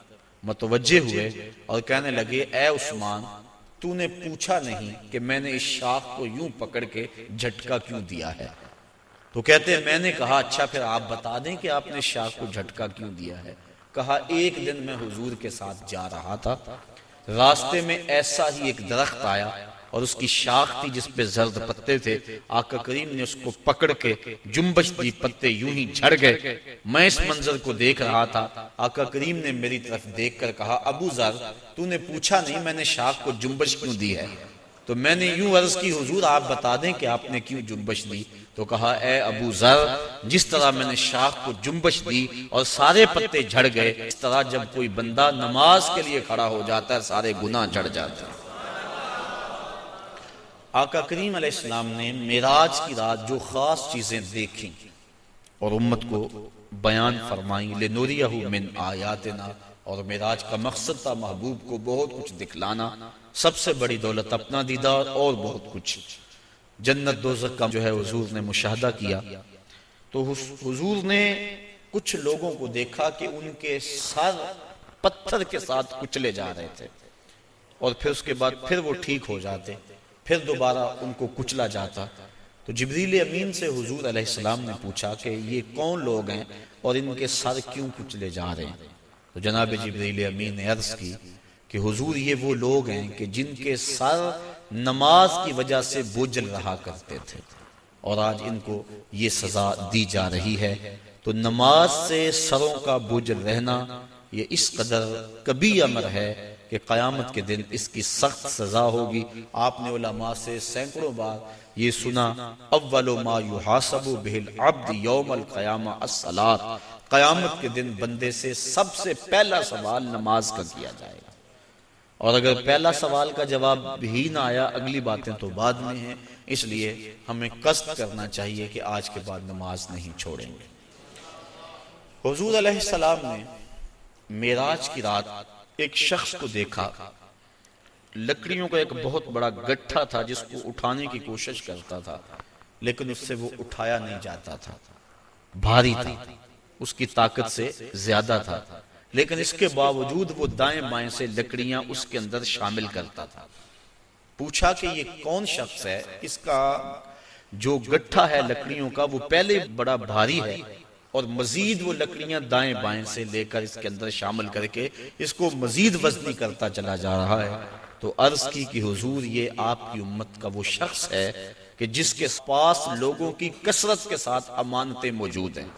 S1: متوجہ ہوئے اور کہنے لگے، اے عثمان تو نے پوچھا نہیں کہ میں نے اس شاخ کو یوں پکڑ کے جھٹکا کیوں دیا ہے؟ تو کہتے ہیں، میں نے کہا اچھا پھر آپ بتا دیں کہ آپ نے شاخ کو جھٹکا کیوں دیا ہے؟ کہا، ایک دن میں حضور کے ساتھ جا رہا تھا، راستے میں ایسا ہی ایک درخت آیا اور اس کی شاخ تھی جس پہ زرد پتے تھے۔ آقا کریم نے اس کو پکڑ کے جنبش دی، پتے یوں ہی جھڑ گئے۔ میں اس منظر کو دیکھ رہا تھا۔ آقا کریم نے میری طرف دیکھ کر کہا، ابو ذر، تو نے پوچھا نہیں، میں نے شاخ کو جنبش کیوں دی ہے؟ تو میں نے یوں عرض کی، حضور آپ بتا دیں کہ آپ نے کیوں جنبش دی؟ تو کہا، اے ابو ذر، جس طرح میں نے شاخ کو جنبش دی اور سارے پتے جھڑ گئے، اس طرح جب کوئی بندہ نماز کے لیے کھڑا ہو جاتا ہے، سارے گناہ جھڑ جاتے ہیں۔ آقا کریم علیہ السلام نے میراج کی رات جو خاص چیزیں دیکھیں اور امت کو بیان فرمائیں لنوریہ من آیاتنا اور میراج کا مقصد تھا محبوب کو بہت کچھ دکھلانا، سب سے بڑی دولت اپنا دیدار اور بہت کچھ۔ جنت دوزک کا جو ہے حضور نے مشاہدہ کیا۔ تو حضور نے کچھ لوگوں کو دیکھا کہ ان کے سر پتھر کے ساتھ کچلے جا رہے تھے اور پھر اس کے بعد پھر وہ ٹھیک ہو جاتے۔ پھر دوبارہ ان کو کچلا جاتا۔ تو جبریل امین سے حضور علیہ السلام نے پوچھا کہ یہ کون لوگ ہیں اور ان کے سر کیوں کچلے جا رہے ہیں؟ تو جناب جبریل امین نے عرض کی کہ حضور یہ وہ لوگ ہیں کہ جن کے سر نماز کی وجہ سے بوجل رہا کرتے تھے۔ اور آج ان کو یہ سزا دی جا رہی ہے۔ تو نماز سے سروں کا بوجل رہنا یہ اس قدر کبھی امر ہے کہ قیامت کے دن اس کی سخت سزا ہوگی۔ آپ نے علماء سے سینکڑوں بار یہ سنا، اول ما یحاسب به العبد یوم القیامہ الصلاۃ۔ قیامت کے دن بندے سے سب سے پہلا سوال نماز کا کیا جائے گا۔ اور اگر پہلا سوال کا جواب بھی نہ آیا، اگلی باتیں تو بعد میں ہیں۔ اس لیے ہمیں قصد کرنا چاہیے کہ آج کے بعد نماز نہیں چھوڑیں گے۔ حضور علیہ السلام نے میراج کی رات ایک شخص کو دیکھا۔ لکڑیوں کا ایک بہت بڑا گٹھا تھا جس کو اٹھانے کی کوشش کرتا تھا، لیکن اس سے وہ اٹھایا نہیں جاتا تھا۔ بھاری تھا۔ اس کی طاقت سے زیادہ تھا۔ لیکن اس کے باوجود وہ دائیں بائیں سے لکڑیاں اس کے اندر شامل کرتا تھا۔ پوچھا کہ یہ کون شخص ہے؟ اس کا جو گٹھا ہے لکڑیوں کا، وہ پہلے بڑا بھاری ہے۔ اور مزید وہ لکڑیاں دائیں بائیں سے لے کر اس کے اندر شامل کر کے اس کو مزید وزنی کرتا چلا جا رہا ہے۔ تو عرض کی کہ حضور، یہ آپ کی امت کا وہ شخص ہے کہ جس کے پاس لوگوں کی کثرت کے ساتھ امانتیں موجود ہیں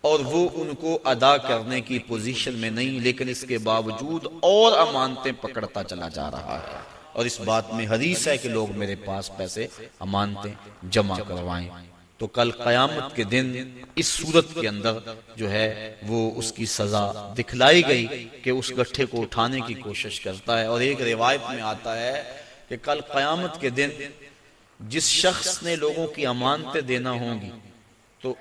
S1: اور وہ ان کو ادا کرنے کی پوزیشن میں نہیں، لیکن اس کے باوجود اور امانتیں پکڑتا چلا جا رہا ہے۔ اور اس بات میں حدیث ہے کہ لوگ میرے پاس پیسے، امانتیں جمع کروائیں۔ تو کل قیامت کے دن اس صورت کے اندر جو ہے وہ اس کی سزا دکھلائی گئی کہ اس گٹھے کو اٹھانے کی کوشش کرتا ہے اور ایک روایت میں آتا ہے کہ کل قیامت کے دن جس شخص نے لوگوں کی امانتیں دینا ہوں گی تو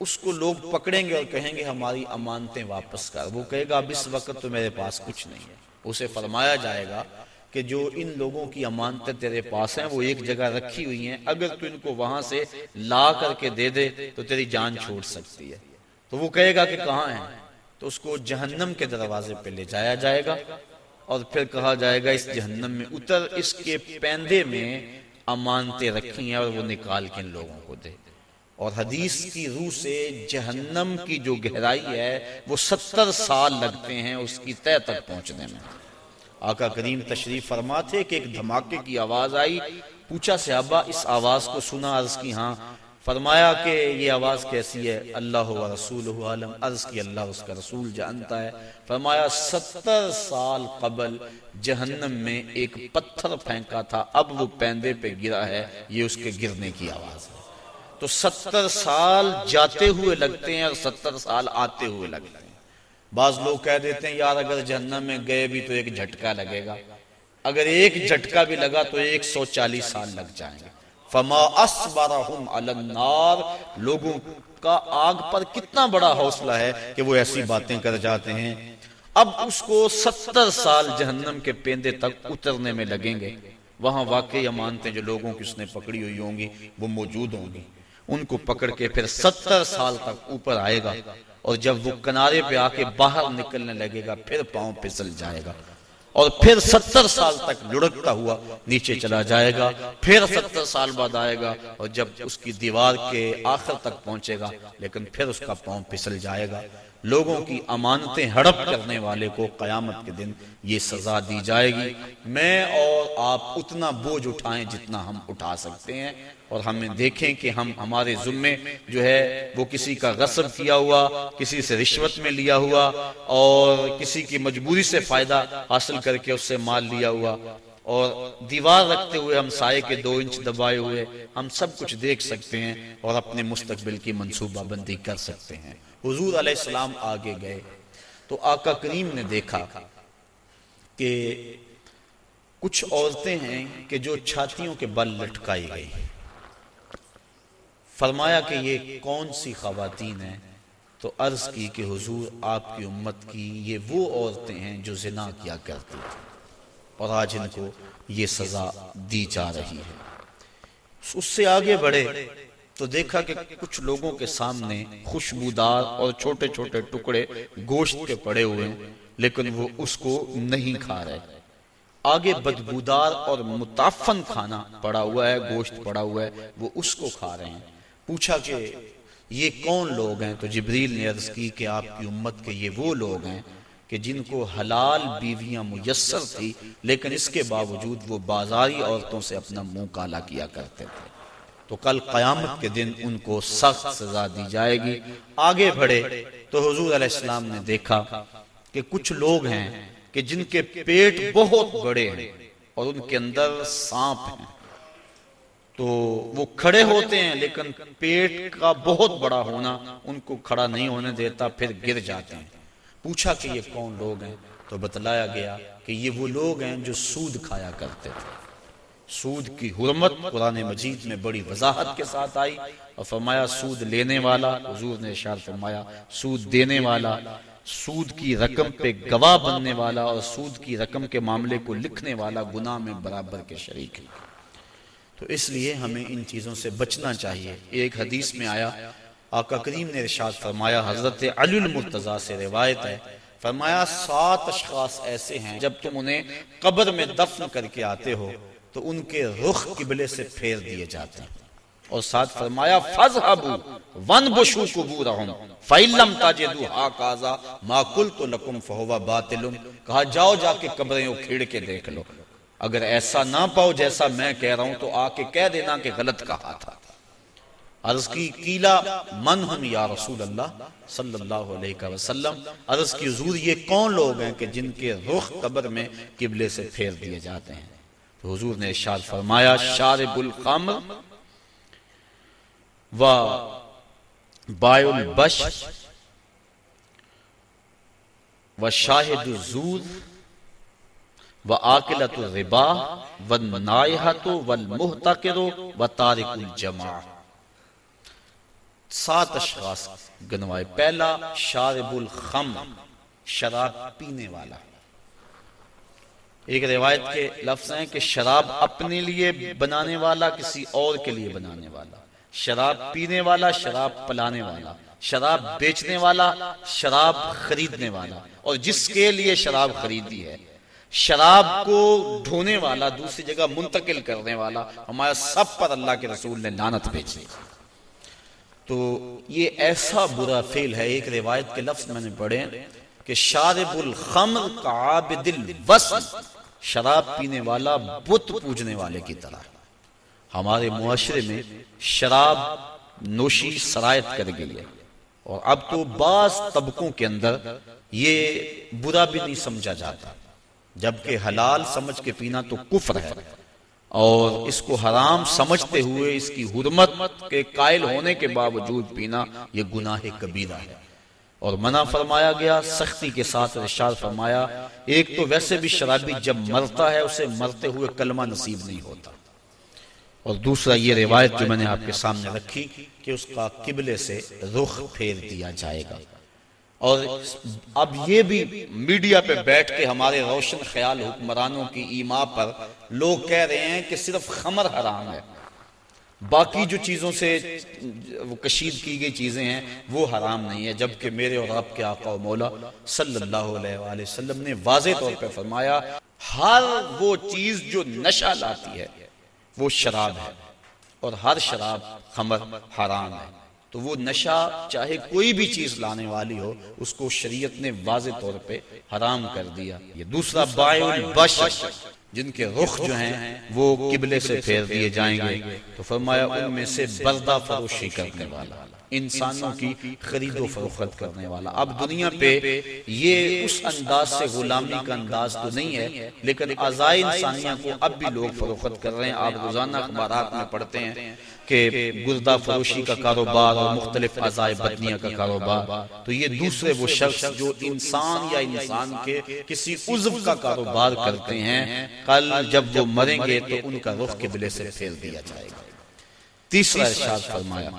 S1: اس کو لوگ پکڑیں گے اور کہیں گے ہماری امانتیں واپس کر وہ کہے گا اب اس وقت تو میرے پاس کچھ نہیں ہے اسے فرمایا جائے گا کہ جو ان لوگوں کی امانتیں تیرے پاس ہیں، وہ ایک جگہ رکھی ہوئی ہیں۔ اگر تو ان کو وہاں سے لا کر کے دے دے، تو تیری جان چھوڑ سکتی ہے۔ تو وہ کہے گا کہ کہاں ہیں؟ تو اس کو جہنم کے دروازے پہ لے جایا جائے گا۔ اور پھر کہا جائے گا، اس جہنم میں اتر، اس کے پیندے میں امانتیں رکھی ہیں اور وہ نکال کے ان لوگوں کو دے۔ اور حدیث کی روح سے جہنم کی جو گہرائی ہے، وہ ستر سال لگتے ہیں اس کی طے تک پہنچنے میں۔ آقا کریم تشریف فرما تھے کہ ایک دھماکے کی آواز آئی۔ پوچھا، صحابہ، اس آواز کو سنا؟ عرض کی ہاں۔ فرمایا کہ یہ آواز کیسی ہے؟ اللہ و رسول عالم۔ عرض کی، اللہ اس کا رسول جانتا ہے۔ فرمایا، ستر سال قبل جہنم میں ایک پتھر پھینکا تھا۔ اب وہ پیندے پہ گرا ہے۔ یہ اس کے گرنے کی آواز ہے۔ تو ستر سال جاتے ہوئے لگتے ہیں اور ستر سال آتے ہوئے لگتے ہیں۔ بعض لوگ کہہ دیتے ہیں، یار اگر جہنم میں گئے بھی تو ایک جھٹکا لگے گا۔ اگر ایک جھٹکا بھی لگا تو ایک سو چالیس سال لگ جائیں گے۔ فما اسبرہم علی النار۔ لوگوں کا آگ پر کتنا بڑا حوصلہ ہے کہ وہ ایسی باتیں کر جاتے ہیں۔ اب اس کو ستر سال جہنم کے پیندے تک اترنے میں لگیں گے۔ وہاں واقعی امانتیں جو لوگوں کی اس نے پکڑی ہوئی ہوں گی، وہ موجود ہوں گی۔ ان کو پکڑ کے پھر ستر سال تک اوپر آئے گا۔ اور جب وہ کنارے پہ آ کے باہر نکلنے لگے گا، پھر پاؤں پھسل جائے گا۔ اور پھر ستر سال تک لڑکتا ہوا نیچے چلا جائے گا۔ پھر ستر سال بعد آئے گا اور جب اس کی دیوار کے آخر تک پہنچے گا، لیکن پھر اس کا پاؤں پھسل جائے گا۔ لوگوں کی امانتیں ہڑپ کرنے والے کو قیامت کے دن یہ سزا دی جائے گی۔ میں اور آپ اتنا بوجھ اٹھائیں جتنا ہم اٹھا سکتے ہیں۔ اور ہمیں دیکھیں کہ ہم ہمارے ذمے جو ہے وہ کسی کا غصب کیا ہوا، کسی سے رشوت میں لیا ہوا اور کسی کی مجبوری سے فائدہ حاصل کر کے اس سے مال لیا ہوا اور دیوار رکھتے ہوئے ہم سائے کے دو انچ دبائے ہوئے ہم سب کچھ دیکھ سکتے ہیں اور اپنے مستقبل کی منصوبہ بندی کر سکتے ہیں۔ حضور علیہ السلام آگے گئے۔ تو آقا کریم نے دیکھا کہ کچھ عورتیں ہیں کہ جو چھاتیوں کے بل لٹکائی گئی فرمایا کہ یہ کون سی خواتین ہیں؟ تو عرض کی کہ حضور آپ کی امت کی یہ وہ عورتیں ہیں جو زنا کیا کرتی تھی اور آج ان کو یہ سزا دی جا رہی ہے۔ اس سے آگے بڑھے تو دیکھا کہ کچھ لوگوں کے سامنے خوشبودار اور چھوٹے چھوٹے ٹکڑے گوشت کے پڑے ہوئے ہیں، لیکن وہ اس کو نہیں کھا رہے۔ آگے بدبودار اور متافن کھانا پڑا ہوا ہے، گوشت پڑا ہوا ہے، وہ اس کو کھا رہے ہیں۔ پوچھا کہ یہ کون لوگ ہیں؟ تو جبریل نے عرض کی کہ آپ کی امت کے یہ وہ لوگ ہیں کہ جن کو حلال بیویاں میسر تھی، لیکن اس کے باوجود وہ بازاری عورتوں سے اپنا منہ کالا کیا کرتے تھے۔ تو کل قیامت کے دن ان کو سخت سزا دی جائے گی۔ آگے بڑھے تو حضور علیہ السلام نے دیکھا کہ کچھ لوگ ہیں کہ جن کے پیٹ بہت بڑے ہیں اور ان کے اندر سانپ ہیں۔ تو وہ کھڑے ہوتے ہیں، لیکن پیٹ کا بہت بڑا ہونا ان کو کھڑا نہیں ہونے دیتا، پھر گر جاتے ہیں۔ پوچھا کہ یہ کون لوگ ہیں؟ تو بتلایا گیا کہ یہ وہ لوگ ہیں جو سود کھایا کرتے تھے۔ سود کی حرمت قرآن مجید میں بڑی وضاحت کے ساتھ آئی۔ اور فرمایا، سود لینے والا، حضور نے اشار فرمایا، سود دینے والا، سود کی رقم پہ گواہ بننے والا اور سود کی رقم کے معاملے کو لکھنے والا گناہ میں برابر کے شریک ہے۔ تو اس لیے ہمیں ان چیزوں سے بچنا چاہیے۔ ایک حدیث میں آیا، آقا کریم نے ارشاد فرمایا، حضرت علی المرتضی سے روایت ہے، فرمایا، سات اشخاص ایسے ہیں جب تم انہیں قبر میں دفن کر کے آتے ہو، تو ان کے رخ قبلے سے پھیر دیے جاتے ہیں۔ اور ساتھ فرمایا فَذْهَبُوا وَنْبُشُوا قُبُورَهُمْ فَإِلَّمْ تَجِدُوا هَاكَذَا مَا قُلْتُ لَكُمْ فَهُوَ بَاطِلٌ۔ کہا، جاؤ جا کے قبریں اکھیڑ کے دیکھ لو۔ اگر ایسا نہ پاؤ جیسا میں کہہ رہا ہوں تو آ کے کہہ دینا کہ غلط کہا تھا۔ عرض کی کیلا، من ہم یا رسول اللہ؟ صلی اللہ علیہ وسلم۔ عرض کی حضور، یہ کون لوگ ہیں کہ جن کے رخ قبر میں قبلے سے پھیر دیے جاتے ہیں؟ تو حضور نے ارشاد فرمایا، شارب الخمر و بائع البش و شاہد الزور۔ و آکلت الربا و نائحت و المحتقر و تارک الجماع سات اشخاص، گنوائے پہلا، شارب الخم شراب پینے والا۔ ایک روایت کے لفظ ہیں کہ شراب اپنے لیے بنانے والا، کسی اور کے لیے بنانے والا۔ شراب پینے والا، شراب پلانے والا۔ شراب بیچنے والا، شراب خریدنے والا۔ اور جس کے لیے شراب خریدی ہے شراب کو ڈھونے والا، دوسری جگہ منتقل کرنے والا، ہمارا سب پر اللہ کے رسول نے لانت بھیجی تو یہ ایسا برا فیل ہے، ایک روایت کے لفظ میں نے پڑھے کہ شارب الخمر کا الوسن شراب پینے والا بت پوجنے والے کی طرح۔ ہمارے معاشرے میں شراب نوشی سرایت کر گئی ہے۔ اور اب تو بعض طبقوں کے اندر یہ برا بھی نہیں سمجھا جاتا۔ جبکہ حلال سمجھ کے پینا تو کفر ہے۔ اور اس کو حرام سمجھتے ہوئے اس کی حرمت کے قائل ہونے کے باوجود پینا یہ گناہ کبیرہ ہے۔ اور منع فرمایا گیا، سختی کے ساتھ رشاد فرمایا، ایک تو ویسے بھی شرابی جب مرتا ہے، اسے مرتے ہوئے کلمہ نصیب نہیں ہوتا۔ اور دوسرا یہ روایت جو میں نے آپ کے سامنے رکھی کہ اس کا قبلے سے رخ پھیر دیا جائے گا۔ اور اب یہ بھی میڈیا پہ بیٹھ کے ہمارے روشن خیال حکمرانوں کی ایما پر لوگ کہہ رہے ہیں کہ صرف خمر حرام ہے۔ باقی جو چیزوں سے وہ کشید کی گئی چیزیں ہیں، وہ حرام نہیں ہے جبکہ میرے اور آپ کے آقا و مولا صلی اللہ علیہ وآلہ وسلم نے واضح طور پہ فرمایا، ہر وہ چیز جو نشہ لاتی ہے، وہ شراب ہے اور ہر شراب خمر حرام ہے۔ تو وہ نشہ چاہے کوئی بھی چیز لانے والی ہو، اس کو شریعت نے واضح طور پہ حرام کر دیا۔ یہ دوسرا بش جن کے رخ جو ہیں، وہ قبلے سے پھیر دیے جائیں گے۔ تو فرمایا، ان میں سے بردہ فروشی کرنے والا، انسانوں کی خرید و فروخت کرنے والا۔ اب دنیا پہ یہ اس انداز سے غلامی کا انداز تو نہیں ہے، لیکن ازائی انسانیہ کو اب بھی لوگ فروخت کر رہے ہیں۔ آپ روزانہ اخبارات میں پڑھتے ہیں کہ گردہ فروشی کا کاروبار اور مختلف ازائے بدنیہ کا کاروبار، تو یہ دوسرے وہ شخص جو انسان یا انسان کے کسی عضو کا کاروبار کرتے ہیں، کل جب وہ مریں گے تو ان کا رخ قبلے سے پھیل دیا جائے گا۔ تیسرا ارشاد فرمایا،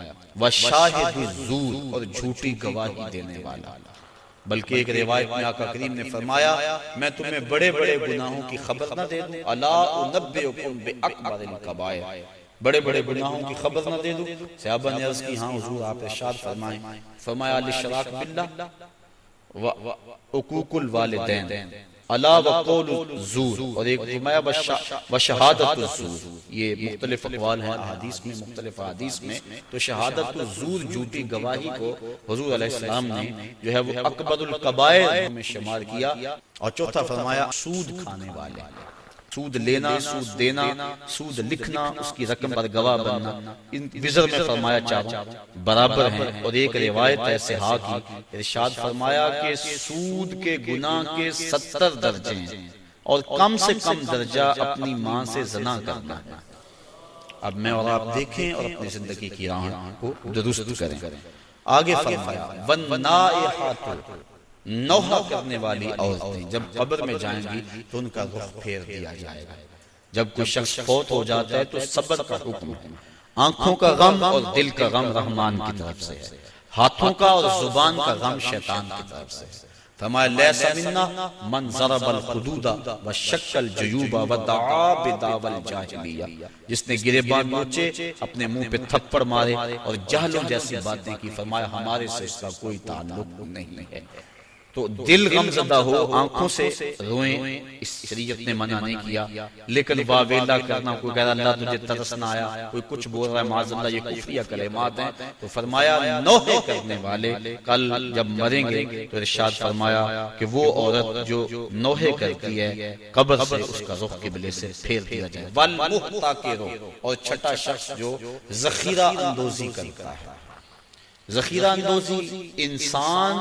S1: وشاہد الزور، اور جھوٹی گواہی دینے والا۔ بلکہ ایک روایت میں آقا کریم نے فرمایا، میں تمہیں بڑے بڑے گناہوں کی خبر نہ دے دوں الا انبئکم باکبر الکبائر بڑے بڑے گناہوں کی خبر نہ دے دوں صحابہ نے عرض کی ہاں حضور آپ ارشاد فرمائیں فرمایا علی شراک باللہ و عقوق الوالدین۔ علا و قول الزور۔ اور ایک فرمایا، و شہادت الزور۔ یہ مختلف اقوال ہیں حدیث میں، مختلف حدیث میں۔ تو شہادت الزور جھوٹی گواہی کو حضور علیہ السلام نے جو ہے وہ اکبر القبائر میں شمار کیا۔ اور چوتھا فرمایا، سود کھانے والے۔ سود لینا، سود دینا، سود لکھنا، اس کی رقم پر گواہ بننا۔ ان وزر میں فرمایا چاروں برابر ہیں۔ اور ایک روایت ہے سہا کی۔ ارشاد فرمایا کہ سود کے گناہ کے ستر درجے ہیں۔ اور کم سے کم درجہ اپنی ماں سے زنا کرنا ہے۔ اب میں اور آپ دیکھیں اور اپنی زندگی کی راہ کو درست کریں۔ آگے فرمایا، وَالنَّائِحَاتُ نوحہ کرنے والی عورتیں جب قبر میں جائیں گی تو ان کا رخ پھیر دیا جائے گا۔ جب کوئی شخص فوت ہو جاتا ہے تو صبر کا حکم ہے۔ آنکھوں کا غم اور دل کا غم رحمان کی طرف سے ہے۔ ہاتھوں کا اور زبان کا غم شیطان کی طرف سے ہے۔ فرمایا، لیسا مننا من ضرب الخدود و شکل جیوب و دعا بداول جاہلیہ جس نے گرے گریبان نوچے، اپنے منہ پہ تھپڑ مارے اور جہلوں جیسی باتیں کی۔ فرمایا، ہمارے سے اس کا کوئی تعلق نہیں ہے۔ تو دل غم زدہ ہو آنکھوں سے روئیں اس شریعت نے منع نہیں کیا۔ لیکن واویلا کرنا کوئی کہہ رہا اللہ تجھے ترس نہ آیا کوئی کچھ بول رہا ہے معاذ اللہ یہ کفریہ کلمات ہیں۔ تو فرمایا نوحے کرنے والے کل جب مریں گے تو ارشاد فرمایا کہ وہ عورت جو نوحے کرتی ہے قبر سے اس کا رخ قبلے سے پھیر دیا جائے۔ والمحتا کے رو اور چھٹا شخص جو ذخیرہ اندوزی کرتا ہے۔ ذخیرہ اندوزی انسان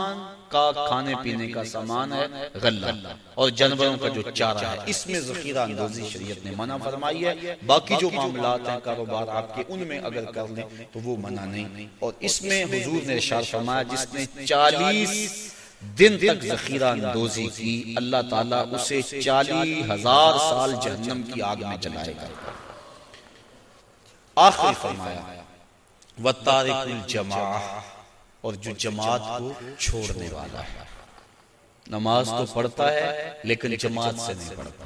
S1: کا کھانے پینے کا سامان ہے، غلہ۔ اور جانوروں کا جو چارہ ہے، اس میں ذخیرہ اندوزی شریعت نے منع فرمائی ہے۔ باقی جو معاملات ہیں، کاروبار آپ کے ان میں اگر کر لیں تو وہ منع نہیں۔ اور اس میں حضور نے اشار فرمایا، جس نے چالیس دن تک ذخیرہ اندوزی کی، اللہ تعالیٰ اسے چالی ہزار سال جہنم کی آگ میں جلائے گا۔ آخری فرمایا وَتَارِقُ الْجَمَاعَ، اور جو جماعت کو چھوڑنے والا ہے۔ نماز تو پڑھتا ہے، لیکن جماعت سے نہیں پڑھتا۔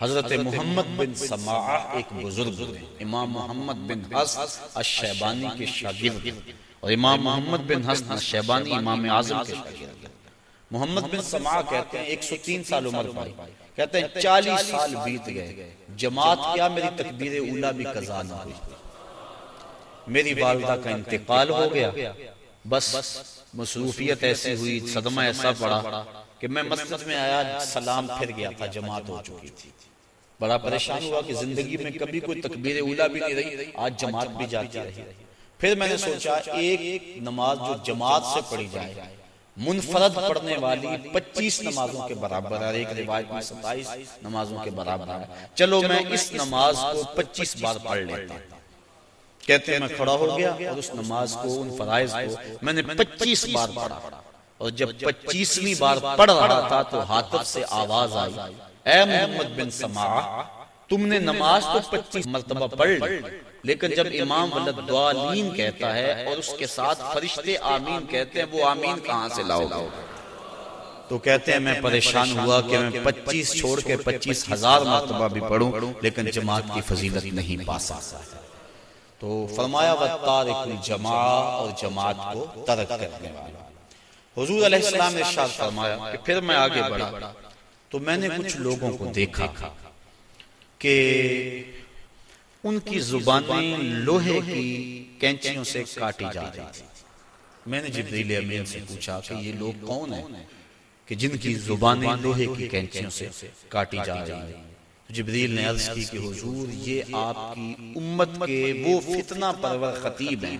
S1: حضرت محمد بن سماع ایک بزرگ ہیں۔ امام محمد بن حسن الشیبانی کے شاگرد اور امام محمد بن حسن الشیبانی امام اعظم کے شاگرد محمد بن سماع کہتے ہیں، ایک سو تین سال عمر پائی کہتے ہیں، چالیس سال بیت گئے۔ جماعت کیا میری تکبیر اولا بھی قضا نہ ہوئی۔ میری والدہ کا انتقال ہو گیا۔ بس مصروفیت ایسی ہوئی صدمہ ایسا پڑا کہ میں مسجد میں آیا سلام پھر گیا تھا جماعت ہو چکی تھی۔ بڑا پریشان ہوا کہ زندگی میں کبھی کوئی تکبیر اولا بھی نہیں رہی آج جماعت بھی جاتی رہی۔ پھر میں نے سوچا ایک نماز جو جماعت سے پڑھی جائے منفرد پڑھنے والی پچیس نمازوں کے برابر ہے ایک روایت میں ستائیس نمازوں کے برابر ہے۔ چلو میں اس نماز کو پچیس بار پڑھ لیتا ہوں کہتے ہیں میں کھڑا ہو گیا اور اس نماز کو ان فرائض کو میں نے پچیس بار پڑھا۔ اور جب پچیسویں بار پڑھ رہا تھا تو حاطب سے آواز آئی۔ اے محمد بن سماع تم نے نماز تو پچیس مرتبہ پڑھ لی۔ لیکن جب امام ولد دوالین کہتا ہے اور اس کے ساتھ فرشتے آمین کہتے ہیں وہ آمین کہاں سے لاؤ گا تو کہتے ہیں میں پریشان ہوا کہ میں پچیس چھوڑ کے پچیس ہزار مرتبہ بھی پڑھوں لیکن جماعت کی فضیلت نہیں پا سکتا تو فرمایا و تارک الجماع اور جماعت کو ترک کرنے والا۔ حضور علیہ السلام نے ارشاد فرمایا کہ پھر میں آگے بڑھا۔ تو میں نے کچھ لوگوں کو دیکھا کہ ان کی زبانیں لوہے کی کینچیوں سے کاٹی جا رہی تھی میں نے جبریل امین سے پوچھا کہ یہ لوگ کون ہیں کہ جن کی زبانیں لوہے کی کینچیوں سے کاٹی جا رہی ہیں؟ جبریل نے عرض کی کہ حضور، یہ آپ کی امت کے وہ فتنہ پرور خطیب ہیں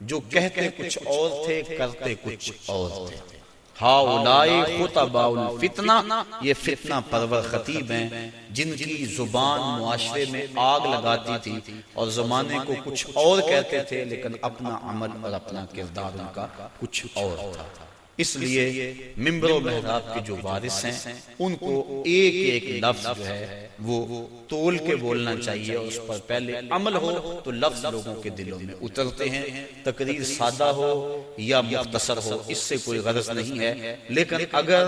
S1: جو کہتے کچھ اور تھے، کرتے کچھ اور تھے۔ ہاؤلائی خطباء الفتنہ، یہ فتنہ پرور خطیب ہیں جن کی زبان معاشرے میں آگ لگاتی تھی اور زمانے کو کچھ اور کہتے تھے، لیکن اپنا عمل اور اپنا کردار ان کا کچھ اور تھا۔ اس لیے ممبر و محراب کے جو وارث ہیں، ان کو ایک ایک لفظ جو ہے، وہ تول کے بولنا چاہیے۔ اس پر پہلے عمل ہو تو لفظ لوگوں کے دلوں میں اترتے ہیں۔ تقریر سادہ ہو یا مختصر ہو، اس سے کوئی غرض نہیں ہے۔ لیکن اگر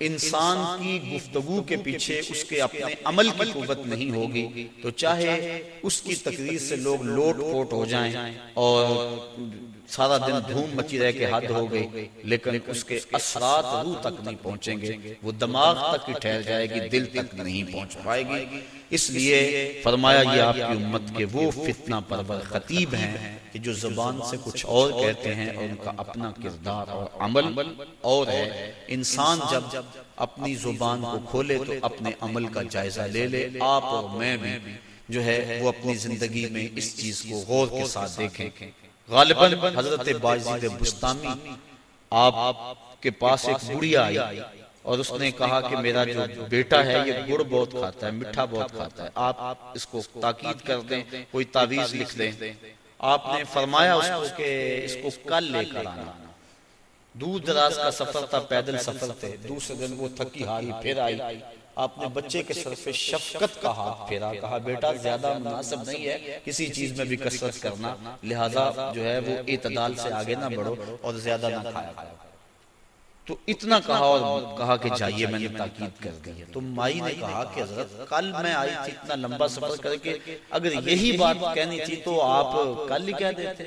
S1: انسان کی گفتگو کے پیچھے اس کے اپنے عمل کی قوت نہیں ہوگی، تو چاہے اس کی تقریر سے لوگ لوٹ پوٹ ہو جائیں اور سارا دن دھوم مچی رہ کے حد ہو گئی لیکن اس کے اثرات روح تک نہیں پہنچیں گے، وہ دماغ تک ہی ٹھہر جائے گی، دل تک نہیں پہنچ پائے گی۔ اس لیے فرمایا یہ آپ کی امت کے وہ فتنہ پرور خطیب ہیں کہ جو زبان سے کچھ اور کہتے ہیں اور ان کا اپنا کردار اور عمل اور ہے۔ انسان جب اپنی زبان کو کھولے تو اپنے عمل کا جائزہ لے لے، آپ اور میں بھی جو ہے وہ اپنی زندگی میں اس چیز کو غور کے ساتھ دیکھیں۔ غالباً حضرت بازید بستامی آپ کے پاس ایک بڑیا آئی اور اس نے کہا کہ میرا جو بیٹا ہے یہ گڑ بہت کھاتا ہے مٹھا بہت کھاتا ہے آپ اس کو تاکید کر دیں کوئی تعویز لکھ دیں۔ آپ نے فرمایا اس کو کہ اس کو کل لے کر آنا۔ دور دراز کا سفر تھا پیدل سفر تھے دوسرے دن وہ تھکی ہاری پھر آئی۔ آپ نے بچے کے سر پہ شفقت کا ہاتھ پھیرا کہا بیٹا زیادہ مناسب نہیں ہے کسی چیز میں بھی کسرت کرنا لہذا جو ہے وہ اعتدال سے آگے نہ بڑھو اور زیادہ نہ کھایا تو اتنا کہا اور کہا کہ جائیے میں نے تاکید کر دی تو مائی نے کہا کہ حضرت کل میں آئی تھی اتنا لمبا سفر کر کے اگر یہی بات کہنی تھی تو آپ کل ہی کہہ دیتے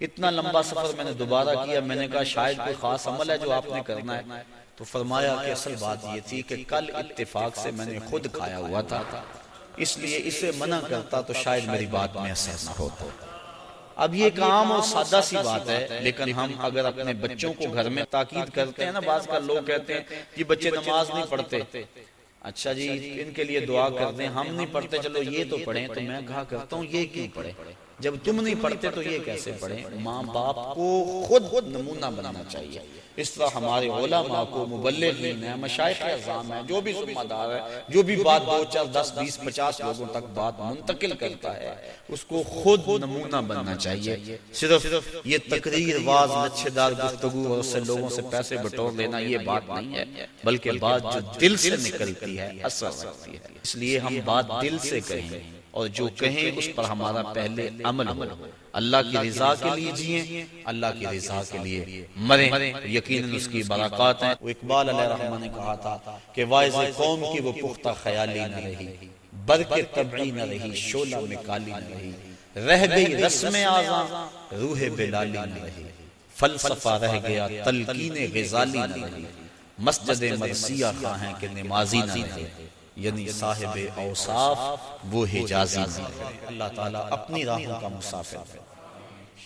S1: اتنا لمبا سفر میں نے دوبارہ کیا میں نے کہا شاید کوئی خاص عمل ہے جو آپ نے کرنا ہے تو فرمایا کہ اصل بات یہ تھی کہ کل اتفاق سے میں نے خود کھایا ہوا تھا۔ اس لیے اسے منع کرتا تو شاید میری بات میں اثر نہ ہوتا۔ اب یہ کام اور سادہ سی بات ہے، لیکن ہم اگر اپنے بچوں کو گھر میں تاکید کرتے ہیں نا، بعض کا لوگ کہتے ہیں کہ بچے نماز نہیں پڑھتے۔ اچھا جی ان کے لیے دعا کر دیں، ہم نہیں پڑھتے، چلو یہ تو پڑھیں تو میں کہا کرتا ہوں، یہ کیوں پڑھیں؟ جب تم نہیں پڑھتے تو یہ کیسے پڑھیں؟ ماں باپ کو خود خود نمونہ بننا چاہیے۔ اس طرح ہمارے علماء کو مبلغین ہیں مشایخ اعظام ہیں جو بھی ذمہ دار ہے جو بھی بات دو چار دس بیس پچاس لوگوں تک بات منتقل کرتا ہے اس کو خود نمونہ بننا چاہیے۔ صرف یہ تقریر واز لچھے دار گفتگو اور اس سے لوگوں سے پیسے بٹور لینا یہ بات نہیں ہے بلکہ بات جو دل سے نکلتی ہے اثر رکھتی ہے۔ اس لیے ہم بات دل سے کہیں۔ اور جو کہیں اس پر ہمارا پہلے عمل ہو۔ اللہ کی رضا کے لیے جیئیں اللہ کی رضا کے لیے مریں۔ یقیناً اس کی برکات ہیں اقبال علیہ رحمہ نے کہا تھا کہ وائز قوم کی وہ پختہ خیالی نہ رہی۔ برق طبعی نہ رہی شولہ میں کالی نہ رہی۔ رہ گئی رسم آزاں روح بلالی نہ رہی۔ فلسفہ رہ گیا تلقین غزالی نہ رہی۔ مسجد مرسیہ خواہیں کہ نمازی نہ رہی یعنی صاحب اوصاف، وہ حجازی نہیں اللہ تعالیٰ اپنی راہوں کا مسافر ہے۔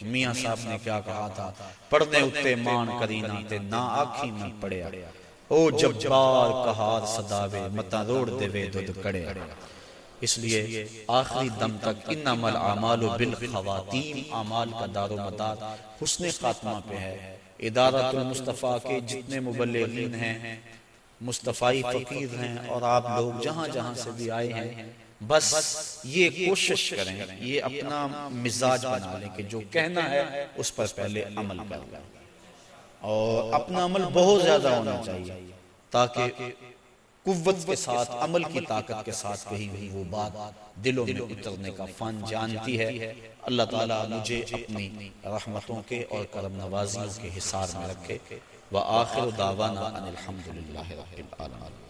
S1: میاں صاحب نے کیا کہا تھا؟ پڑھنے اتے مان کرینا تے نا آکھی میں پڑیا او جبار کہار صداوے متا روڑ دے وے دود کڑے۔ اس لیے آخری دم تک انما العمال بالخواتیم عمال کا دار و مدار حسن خاتمہ پہ ہے۔ ادارت المصطفیٰ کے جتنے مبلغین ہیں مصطفی فقیر ہیں اور آپ لوگ جہاں جہاں سے بھی آئے ہیں، بس یہ کوشش کریں، یہ اپنا مزاج بنا لیں کہ جو کہنا ہے اس پر پہلے عمل کر لیں اور اپنا عمل بہت زیادہ ہونا چاہیے تاکہ قوت کے ساتھ، عمل کی طاقت کے ساتھ کہی ہوئی وہ بات دلوں میں اترنے کا فن جانتی ہے۔ اللہ تعالیٰ مجھے اپنی رحمتوں کے اور کرم نوازیوں کے حصار میں رکھے۔ وآخر دعوانا ان الحمدللہ رب العالمين